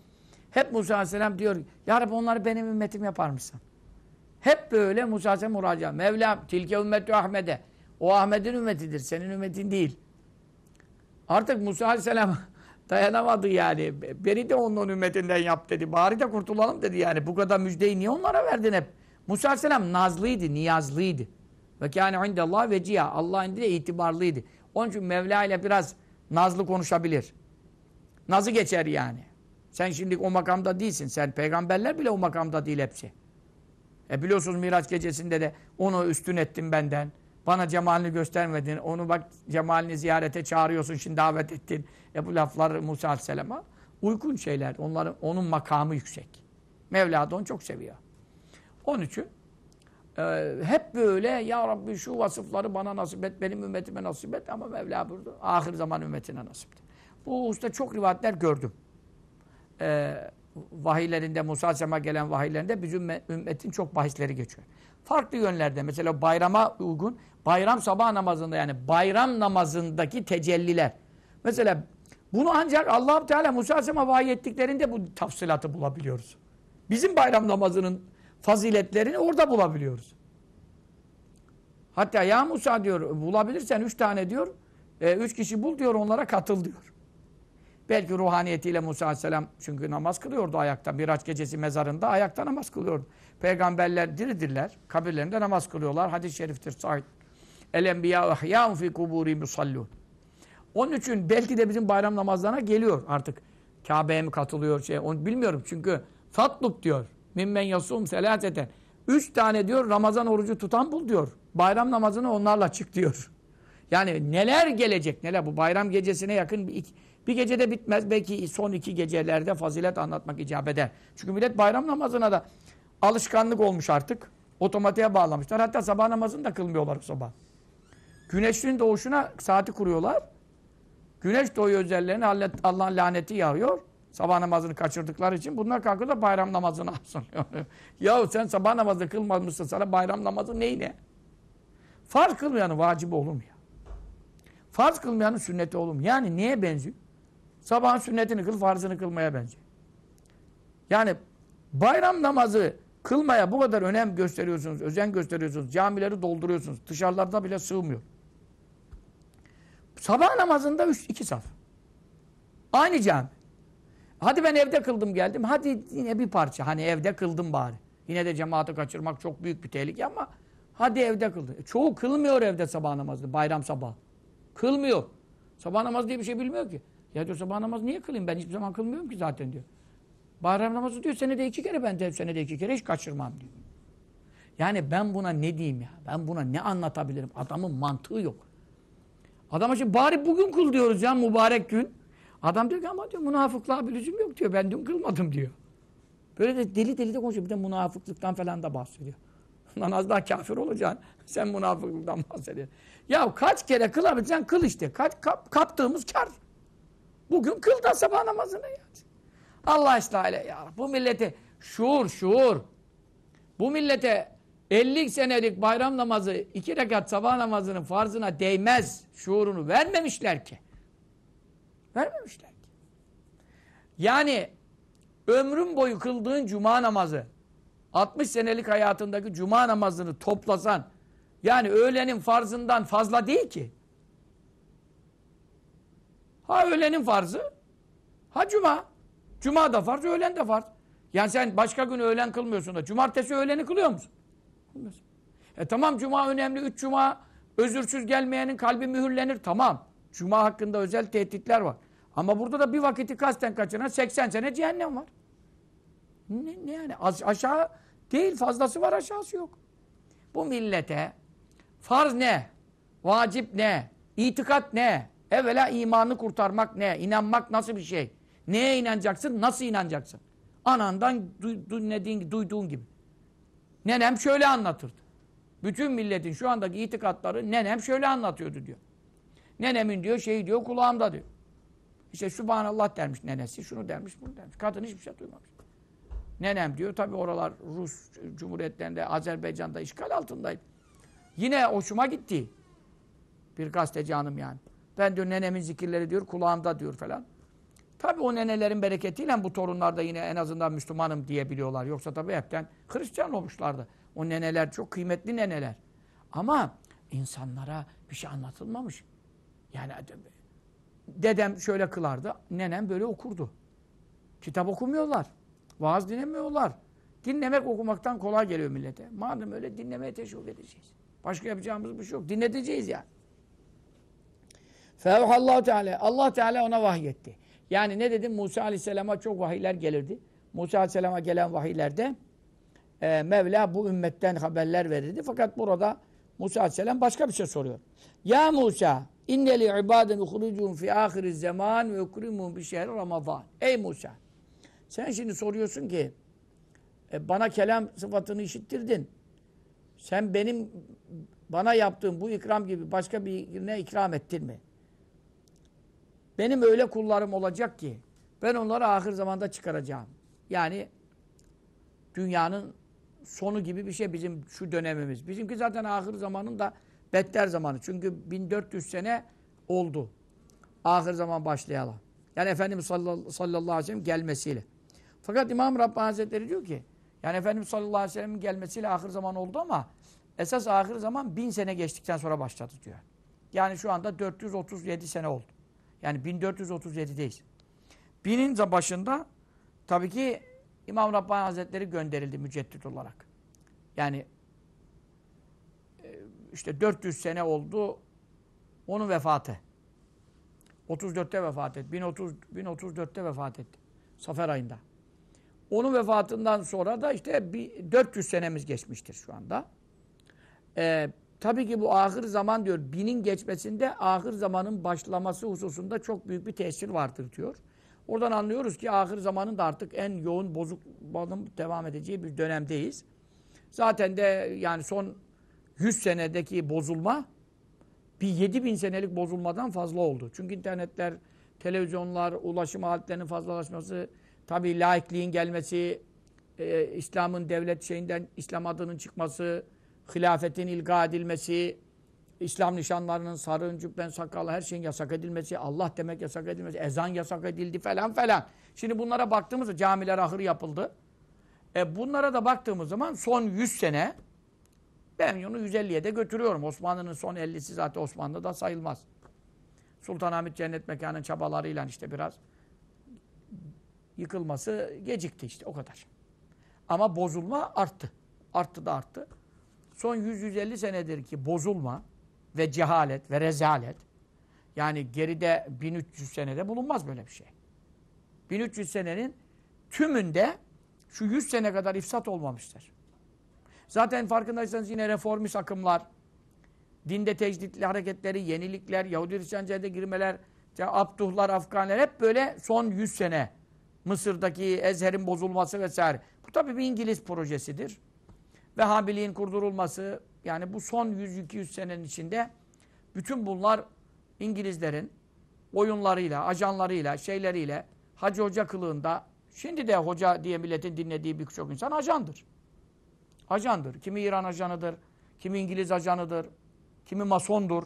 Hep Musa Aleyhisselam diyor, Ya Rabbi onları benim ümmetim yapar mısın? Hep böyle Musa Aleyhisselam muraca. Mevlam, tilke ümmetü Ahmet'e. O Ahmet'in ümmetidir, senin ümmetin değil. Artık Musa Aleyhisselam dayanamadı yani. Beni de onun ümmetinden yap dedi. Bari de kurtulalım dedi yani. Bu kadar müjdeyi niye onlara verdin hep? Musa Aleyhisselam nazlıydı, niyazlıydı. Ve kâne indellâh veciya. Allah indinde itibarlıydı. Onun için Mevla ile biraz nazlı konuşabilir. Nazı geçer yani. Sen şimdi o makamda değilsin. Sen peygamberler bile o makamda değil hepsi. E biliyorsunuz Miraç gecesinde de onu üstün ettin benden. Bana cemalini göstermedin. Onu bak cemalini ziyarete çağırıyorsun. Şimdi davet ettin. E bu laflar Musa Aleyhisselam'a uygun şeyler. Onların, onun makamı yüksek. Mevla da onu çok seviyor. Onun için e, hep böyle ya Rabbi şu vasıfları bana nasip et, benim ümmetime nasip et ama Mevla burada ahir zaman ümmetine nasip et. Bu usta çok rivayetler gördüm e, vahiylerinde, Musa Aleyhisselam'a gelen vahiylerinde bizim ümmetin çok bahisleri geçiyor. Farklı yönlerde mesela bayrama uygun, bayram sabah namazında yani bayram namazındaki tecelliler. Mesela bunu ancak allah Teala Musa Aleyhisselam'a vahiy ettiklerinde bu tafsilatı bulabiliyoruz. Bizim bayram namazının faziletlerini orada bulabiliyoruz. Hatta ya Musa diyor bulabilirsen üç tane diyor, e, üç kişi bul diyor onlara katıl diyor. Belki ruhaniyetiyle Musa Aleyhisselam çünkü namaz kılıyordu ayakta. Miraç gecesi mezarında ayakta namaz kılıyordu. Peygamberler diridirler. Kabirlerinde namaz kılıyorlar. Hadis-i şeriftir sahih. El enbiya ahya'un fi kuburi musallun. Onun için belki de bizim bayram namazlarına geliyor artık. Kabe'ye mi katılıyor şey onu bilmiyorum çünkü fatluk diyor. Mimmen yasum selaseten. Üç tane diyor Ramazan orucu tutan bul diyor. Bayram namazını onlarla çık diyor. Yani neler gelecek neler bu bayram gecesine yakın bir bir gecede bitmez. Belki son iki gecelerde fazilet anlatmak icap eder. Çünkü millet bayram namazına da alışkanlık olmuş artık. Otomatiğe bağlamışlar. Hatta sabah namazını da kılmıyorlar sabah. Güneşin doğuşuna saati kuruyorlar. Güneş doğuyor üzerlerine Allah'ın laneti yağıyor. Sabah namazını kaçırdıkları için bunlar kalkıyor da bayram namazını hazırlıyor. ya sen sabah namazını kılmamışsın sana bayram namazı neyine? Farz kılmayanın vacibi olur mu ya? Farz kılmayanın sünneti olur mu? Yani niye benziyor? Sabahın sünnetini kıl, farzını kılmaya benziyor. Yani bayram namazı kılmaya bu kadar önem gösteriyorsunuz, özen gösteriyorsunuz, camileri dolduruyorsunuz. Dışarılarda bile sığmıyor. Sabah namazında üç, iki saf. Aynı cami. Hadi ben evde kıldım geldim. Hadi yine bir parça. Hani evde kıldım bari. Yine de cemaati kaçırmak çok büyük bir tehlike ama hadi evde kıldı. E, çoğu kılmıyor evde sabah namazını. Bayram sabah. Kılmıyor. Sabah namazı diye bir şey bilmiyor ki. Ya diyor sabah namazı niye kılayım? Ben hiçbir zaman kılmıyorum ki zaten diyor. Bayram namazı diyor senede iki kere ben de senede iki kere hiç kaçırmam diyor. Yani ben buna ne diyeyim ya? Ben buna ne anlatabilirim? Adamın mantığı yok. Adama şimdi bari bugün kıl diyoruz ya mübarek gün. Adam diyor ki ama diyor münafıklığa bir lüzum yok diyor. Ben dün kılmadım diyor. Böyle de deli deli de konuşuyor. Bir de münafıklıktan falan da bahsediyor. Lan az daha kafir olacaksın. Sen münafıklıktan bahsediyorsun. Ya kaç kere kılabileceksin kıl işte. Kaç, kap, kaptığımız kar. Bugün kıl da sabah namazını ya. Allah ıslah eyle ya. Bu millete şuur şuur. Bu millete 50 senelik bayram namazı, iki rekat sabah namazının farzına değmez şuurunu vermemişler ki. Vermemişler ki. Yani ömrün boyu kıldığın cuma namazı, 60 senelik hayatındaki cuma namazını toplasan, yani öğlenin farzından fazla değil ki. Ha öğlenin farzı, ha cuma. Cuma da farz, öğlen de farz. Yani sen başka gün öğlen kılmıyorsun da cumartesi öğleni kılıyor musun? Kılmıyorsun. E tamam cuma önemli. Üç cuma özürsüz gelmeyenin kalbi mühürlenir. Tamam. Cuma hakkında özel tehditler var. Ama burada da bir vakiti kasten kaçıran 80 sene cehennem var. Ne, ne yani? Az, aşağı değil fazlası var aşağısı yok. Bu millete farz ne? Vacip ne? İtikat ne? Evvela imanı kurtarmak ne? İnanmak nasıl bir şey? Neye inanacaksın? Nasıl inanacaksın? Anandan du, dediğin, duyduğun gibi. Nenem şöyle anlatırdı. Bütün milletin şu andaki itikatları nenem şöyle anlatıyordu diyor. Nenemin diyor şey diyor kulağımda diyor. İşte Subhanallah dermiş nenesi, şunu dermiş, bunu dermiş. Kadın hiçbir şey duymamış. Nenem diyor tabi oralar Rus Cumhuriyetlerinde, Azerbaycan'da işgal altındaydı. Yine hoşuma gitti. Bir gazeteci hanım yani. Ben diyor nenemin zikirleri diyor kulağımda diyor falan. Tabi o nenelerin bereketiyle bu torunlar da yine en azından Müslümanım diyebiliyorlar. Yoksa tabi hepten Hristiyan olmuşlardı. O neneler çok kıymetli neneler. Ama insanlara bir şey anlatılmamış. Yani dedem şöyle kılardı, nenem böyle okurdu. Kitap okumuyorlar. Vaaz dinlemiyorlar. Dinlemek okumaktan kolay geliyor millete. Madem öyle dinlemeye teşvik edeceğiz. Başka yapacağımız bir şey yok. Dinleteceğiz yani. Fevhallahu Teala. Allah Teala ona vahyetti. Yani ne dedim? Musa Aleyhisselam'a çok vahiyler gelirdi. Musa Aleyhisselam'a gelen vahiylerde e, Mevla bu ümmetten haberler verirdi. Fakat burada Musa Aleyhisselam başka bir şey soruyor. Ya Musa inneli ibaden ukhrucun fi ahiriz zaman ve ukrimun bi şehri ramazan. Ey Musa sen şimdi soruyorsun ki e, bana kelam sıfatını işittirdin. Sen benim bana yaptığım bu ikram gibi başka birine ikram ettin mi? Benim öyle kullarım olacak ki ben onları ahir zamanda çıkaracağım. Yani dünyanın sonu gibi bir şey bizim şu dönemimiz. Bizimki zaten ahir zamanın da better zamanı. Çünkü 1400 sene oldu. Ahir zaman başlayalım. Yani Efendimiz sallallahu aleyhi ve sellem gelmesiyle. Fakat İmam Rabbani Hazretleri diyor ki yani Efendimiz sallallahu aleyhi ve sellem'in gelmesiyle ahir zaman oldu ama esas ahir zaman bin sene geçtikten sonra başladı diyor. Yani şu anda 437 sene oldu. Yani 1437'deyiz. Binin başında tabii ki İmam Rabbani Hazretleri gönderildi müceddit olarak. Yani işte 400 sene oldu onun vefatı. 34'te vefat etti. 1030, 1034'te vefat etti. Safer ayında. Onun vefatından sonra da işte bir 400 senemiz geçmiştir şu anda. Ee, tabii ki bu ahir zaman diyor, binin geçmesinde ahir zamanın başlaması hususunda çok büyük bir tesir vardır diyor. Oradan anlıyoruz ki ahir zamanın da artık en yoğun bozukluğun devam edeceği bir dönemdeyiz. Zaten de yani son 100 senedeki bozulma bir 7 bin senelik bozulmadan fazla oldu. Çünkü internetler, televizyonlar, ulaşım aletlerinin fazlalaşması, tabii laikliğin gelmesi, e, İslam'ın devlet şeyinden İslam adının çıkması, hilafetin ilga edilmesi, İslam nişanlarının sarığın, cübben, sakalı her şeyin yasak edilmesi, Allah demek yasak edilmesi, ezan yasak edildi falan falan. Şimdi bunlara baktığımızda camiler ahır yapıldı. E bunlara da baktığımız zaman son 100 sene ben onu 150'ye de götürüyorum. Osmanlı'nın son 50'si zaten Osmanlı'da sayılmaz. Sultanahmet Cennet Mekanı'nın çabalarıyla işte biraz yıkılması gecikti işte o kadar. Ama bozulma arttı. Arttı da arttı. Son 100-150 senedir ki bozulma ve cehalet ve rezalet yani geride 1300 senede bulunmaz böyle bir şey. 1300 senenin tümünde şu 100 sene kadar ifsat olmamıştır. Zaten farkındaysanız yine reformist akımlar, dinde tecditli hareketleri, yenilikler, Yahudi Hristiyanca'ya girmeler, işte Abduhlar, Afganlar hep böyle son 100 sene Mısır'daki Ezher'in bozulması vesaire. Bu tabii bir İngiliz projesidir. Vehhabiliğin kurdurulması yani bu son 100-200 senenin içinde bütün bunlar İngilizlerin oyunlarıyla, ajanlarıyla, şeyleriyle hacı hoca kılığında şimdi de hoca diye milletin dinlediği birçok insan ajandır. Ajandır. Kimi İran ajanıdır, kimi İngiliz ajanıdır, kimi masondur.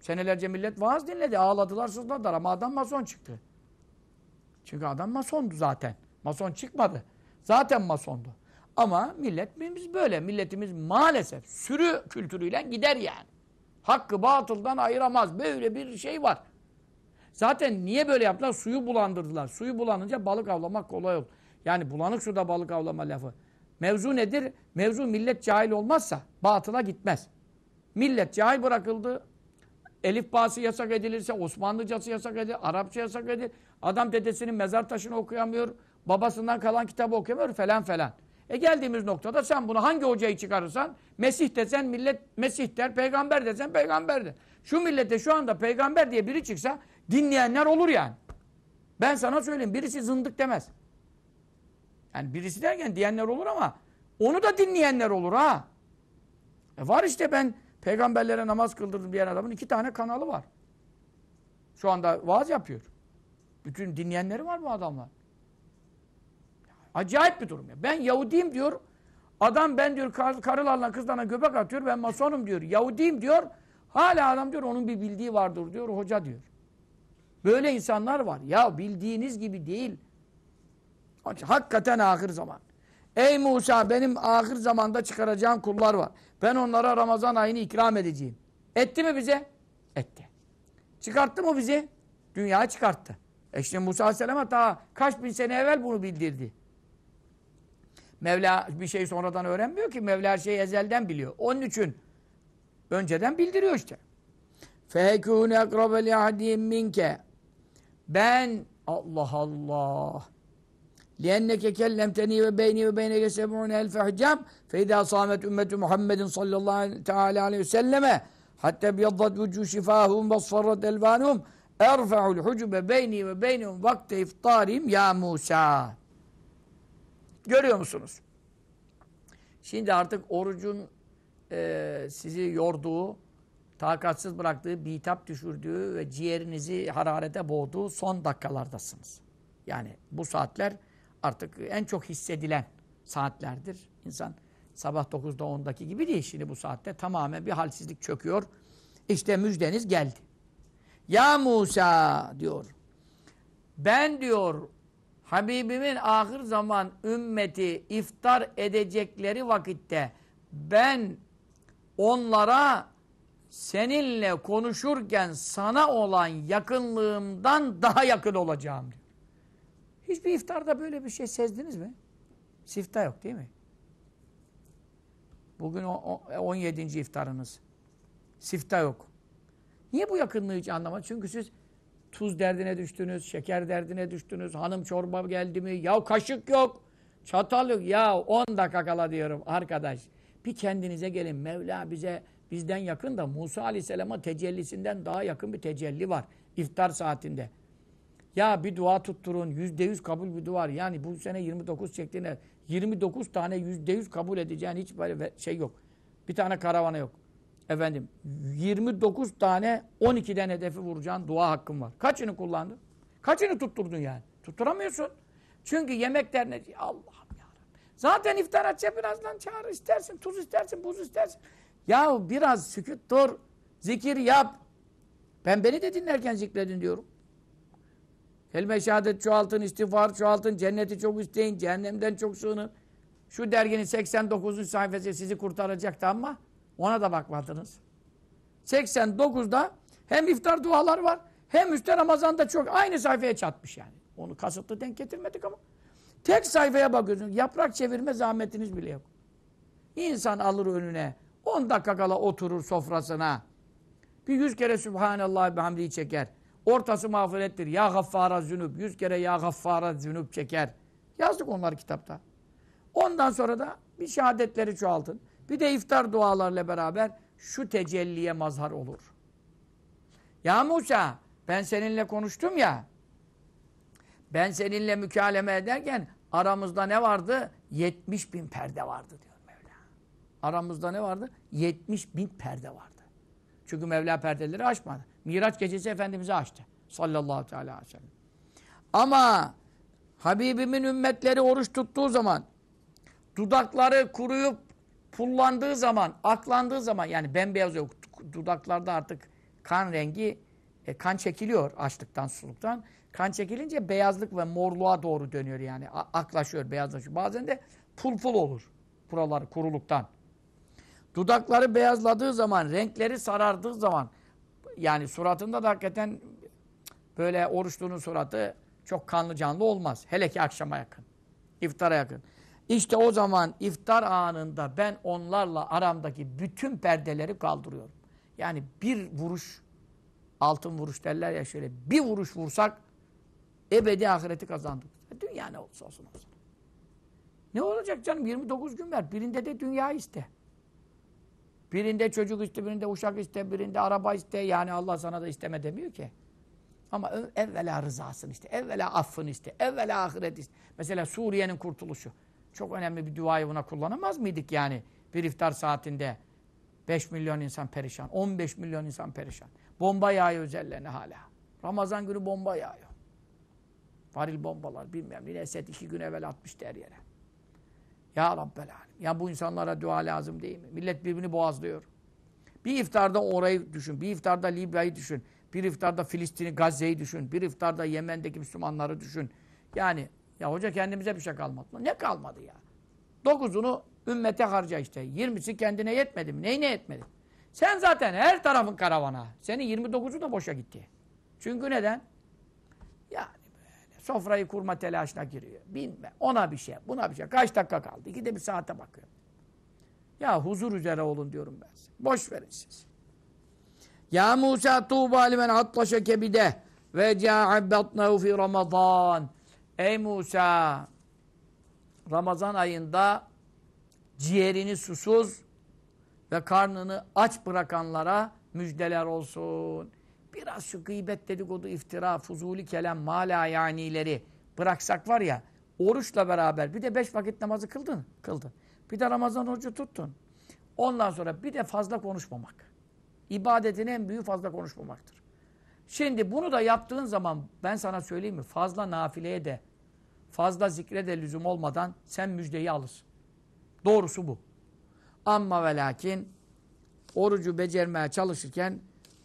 Senelerce millet vaaz dinledi, ağladılar, sızladılar ama adam mason çıktı. Çünkü adam masondu zaten. Mason çıkmadı. Zaten masondu. Ama milletimiz böyle. Milletimiz maalesef sürü kültürüyle gider yani. Hakkı batıldan ayıramaz. Böyle bir şey var. Zaten niye böyle yaptılar? Suyu bulandırdılar. Suyu bulanınca balık avlamak kolay olur. Yani bulanık suda balık avlama lafı. Mevzu nedir? Mevzu millet cahil olmazsa batıla gitmez. Millet cahil bırakıldı. Elif bağısı yasak edilirse, Osmanlıcası yasak edilir, Arapça yasak edilir. Adam dedesinin mezar taşını okuyamıyor, babasından kalan kitabı okuyamıyor falan falan. E geldiğimiz noktada sen bunu hangi hocayı çıkarırsan, Mesih desen millet Mesih der, peygamber desen peygamber der. Şu millete şu anda peygamber diye biri çıksa dinleyenler olur yani. Ben sana söyleyeyim birisi zındık demez. Yani birisi derken diyenler olur ama onu da dinleyenler olur ha. E var işte ben peygamberlere namaz kıldırdım diyen adamın iki tane kanalı var. Şu anda vaaz yapıyor. Bütün dinleyenleri var bu adamlar. Acayip bir durum ya. Ben Yahudiyim diyor. Adam ben diyor kar, karılarla kızlarla göbek atıyor. Ben masonum diyor. Yahudiyim diyor. Hala adam diyor onun bir bildiği vardır diyor. Hoca diyor. Böyle insanlar var. Ya bildiğiniz gibi değil. Hakikaten ahir zaman. Ey Musa benim ahir zamanda çıkaracağım kullar var. Ben onlara Ramazan ayını ikram edeceğim. Etti mi bize? Etti. Çıkarttı mı bizi? Dünya çıkarttı. E işte Musa Aleyhisselam'a daha kaç bin sene evvel bunu bildirdi. Mevla bir şey sonradan öğrenmiyor ki. Mevla her şeyi ezelden biliyor. Onun için önceden bildiriyor işte. فَهَكُونَ اَقْرَبَ لِعَدِيمْ minke. Ben Allah Allah لِيَنَّكَ كَلَّمْتَنِي وَبَيْنِي وَبَيْنَكَ سَبْعُونَ أَلْفَ حِجَّامٍ فَاِذَا صَامَتْ اُمَّةُ مُحَمَّدٍ صَلَّى اللّٰهُ تَعَالَى عَلَيْهِ وسلم حَتَّى بْيَضَّتْ وُجُّ شِفَاهُمْ وَاصْفَرَّتْ اَلْوَانُهُمْ اَرْفَعُ الْحُجُبَ بَيْنِي وَبَيْنِهُمْ وَقْتَ اِفْطَارِهِمْ ya Musa. Görüyor musunuz? Şimdi artık orucun e, sizi yorduğu, takatsiz bıraktığı, bitap düşürdüğü ve ciğerinizi hararete boğduğu son dakikalardasınız. Yani bu saatler artık en çok hissedilen saatlerdir. İnsan sabah 9'da 10'daki gibi değil. Şimdi bu saatte tamamen bir halsizlik çöküyor. İşte müjdeniz geldi. Ya Musa diyor. Ben diyor Habibimin ahir zaman ümmeti iftar edecekleri vakitte ben onlara seninle konuşurken sana olan yakınlığımdan daha yakın olacağım diyor. Hiçbir iftarda böyle bir şey sezdiniz mi? Sifta yok değil mi? Bugün o, o, 17. iftarınız. Sifta yok. Niye bu yakınlığı hiç anlamadınız? Çünkü siz tuz derdine düştünüz, şeker derdine düştünüz, hanım çorba geldi mi? Ya kaşık yok, çatal yok. Ya 10 dakika kala diyorum arkadaş. Bir kendinize gelin. Mevla bize bizden yakın da Musa Aleyhisselam'a tecellisinden daha yakın bir tecelli var. iftar saatinde. Ya bir dua tutturun. Yüzde yüz kabul bir dua. Yani bu sene 29 çektiğine 29 tane yüzde yüz kabul edeceğin hiç böyle şey yok. Bir tane karavana yok. Efendim 29 tane 12'den hedefi vuracağın dua hakkın var. Kaçını kullandın? Kaçını tutturdun yani? Tutturamıyorsun. Çünkü yemek derine Allah'ım ya Zaten iftar açacak birazdan çağır istersin, tuz istersin, buz istersin. Ya biraz sükut dur, zikir yap. Ben beni de dinlerken zikredin diyorum. Kelime şehadet çoğaltın, istiğfar çoğaltın, cenneti çok isteyin, cehennemden çok sığının. Şu derginin 89. sayfası sizi kurtaracaktı ama ona da bakmadınız. 89'da hem iftar dualar var Hem üstte Ramazan'da çok aynı sayfaya çatmış yani. Onu kasıtlı denk getirmedik ama. Tek sayfaya bakıyorsun. Yaprak çevirme zahmetiniz bile yok. İnsan alır önüne. 10 dakika kala oturur sofrasına. Bir yüz kere Subhanallah bihamdihi çeker. Ortası mağfirettir. Ya gaffara zünub. Yüz kere ya gaffara zünub çeker. Yazdık onları kitapta. Ondan sonra da bir şehadetleri çoğaltın. Bir de iftar dualarıyla beraber şu tecelliye mazhar olur. Ya Musa ben seninle konuştum ya. Ben seninle mükaleme ederken aramızda ne vardı? 70 bin perde vardı diyor Mevla. Aramızda ne vardı? 70 bin perde vardı. Çünkü Mevla perdeleri açmadı. Miraç gecesi Efendimiz'i açtı. Sallallahu teala aleyhi ve sellem. Ama Habibimin ümmetleri oruç tuttuğu zaman dudakları kuruyup pullandığı zaman, aklandığı zaman yani bembeyaz yok. Dudaklarda artık kan rengi e, kan çekiliyor açlıktan, susuzluktan. Kan çekilince beyazlık ve morluğa doğru dönüyor yani. A aklaşıyor, beyazlaşıyor. Bazen de pul pul olur buraları kuruluktan. Dudakları beyazladığı zaman, renkleri sarardığı zaman yani suratında da hakikaten böyle oruçluğunun suratı çok kanlı canlı olmaz. Hele ki akşama yakın. iftara yakın. İşte o zaman iftar anında ben onlarla aramdaki bütün perdeleri kaldırıyorum. Yani bir vuruş, altın vuruş derler ya şöyle, bir vuruş vursak ebedi ahireti kazandık. Dünya ne olursa olsun olsun. Ne olacak canım? 29 gün ver. Birinde de dünya iste. Birinde çocuk iste, birinde uşak iste, birinde araba iste. Yani Allah sana da isteme demiyor ki. Ama evvela rızasını iste, evvela affını iste, evvela ahiret iste. Mesela Suriye'nin kurtuluşu. Çok önemli bir duayı buna kullanamaz mıydık yani? Bir iftar saatinde 5 milyon insan perişan, 15 milyon insan perişan. Bomba yağıyor üzerlerine hala. Ramazan günü bomba yağıyor. Varil bombalar bilmem ne. Esed iki gün evvel atmıştı her yere. Ya Rabbel Alem. Ya bu insanlara dua lazım değil mi? Millet birbirini boğazlıyor. Bir iftarda orayı düşün. Bir iftarda Libya'yı düşün. Bir iftarda Filistin'i, Gazze'yi düşün. Bir iftarda Yemen'deki Müslümanları düşün. Yani ya hoca kendimize bir şey kalmadı mı? Ne kalmadı ya? Dokuzunu ümmete harca işte. Yirmisi kendine yetmedi mi? Neyine yetmedi? Sen zaten her tarafın karavana. Senin 29'u da boşa gitti. Çünkü neden? Böyle sofrayı kurma telaşına giriyor. Bilme. Ona bir şey, buna bir şey. Kaç dakika kaldı? İkide bir saate bakıyor. Ya huzur üzere olun diyorum ben size. Boş verin siz. Ya Musa tuğba limen atlaşa kebide ve ca'a batnehu fi Ramazan. Ey Musa Ramazan ayında ciğerini susuz ve karnını aç bırakanlara müjdeler olsun. Biraz şu gıybet dedikodu, iftira, fuzuli kelam, mala yanileri bıraksak var ya, oruçla beraber bir de beş vakit namazı kıldın, kıldın. Bir de Ramazan orucu tuttun. Ondan sonra bir de fazla konuşmamak. İbadetin en büyüğü fazla konuşmamaktır. Şimdi bunu da yaptığın zaman ben sana söyleyeyim mi? Fazla nafileye de, fazla zikre de lüzum olmadan sen müjdeyi alırsın. Doğrusu bu. Amma ve lakin orucu becermeye çalışırken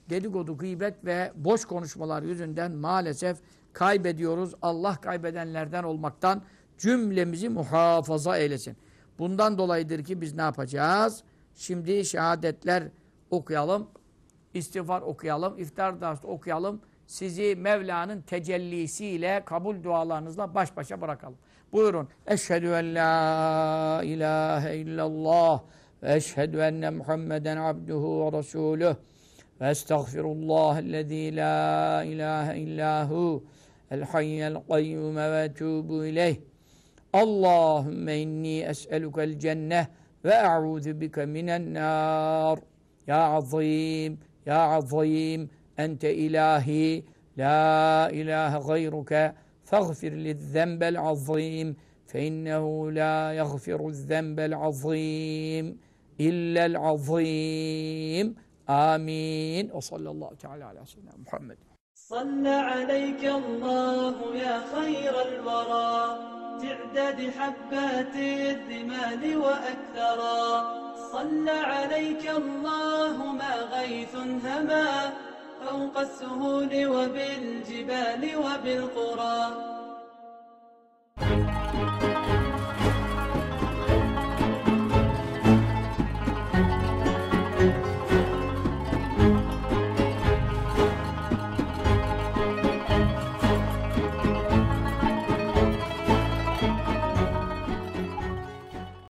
dedikodu, gıybet ve boş konuşmalar yüzünden maalesef kaybediyoruz. Allah kaybedenlerden olmaktan cümlemizi muhafaza eylesin. Bundan dolayıdır ki biz ne yapacağız? Şimdi şehadetler okuyalım, istiğfar okuyalım, iftar dersi okuyalım. Sizi Mevla'nın tecellisiyle, kabul dualarınızla baş başa bırakalım. Buyurun. Eşhedü en la ilahe illallah ve eşhedü enne Muhammeden abduhu ve resuluh فاستغفر الله الذي لا إله إلا هو الحي القيوم واتوب إليه. اللهم إني أسألك الجنة وأعوذ بك من النار. يا عظيم يا عظيم أنت إلهي لا إله غيرك. فاغفر للذنب العظيم فإنه لا يغفر الذنب العظيم إلا العظيم. Amin. Ve sallallahu teala ala seyyidina Muhammed. صلى عليك الله يا خير الورى تعداد حبات الرمال وأكثرا صلى عليك الله ما غيث هما فوق السهول وبالجبال وبالقرى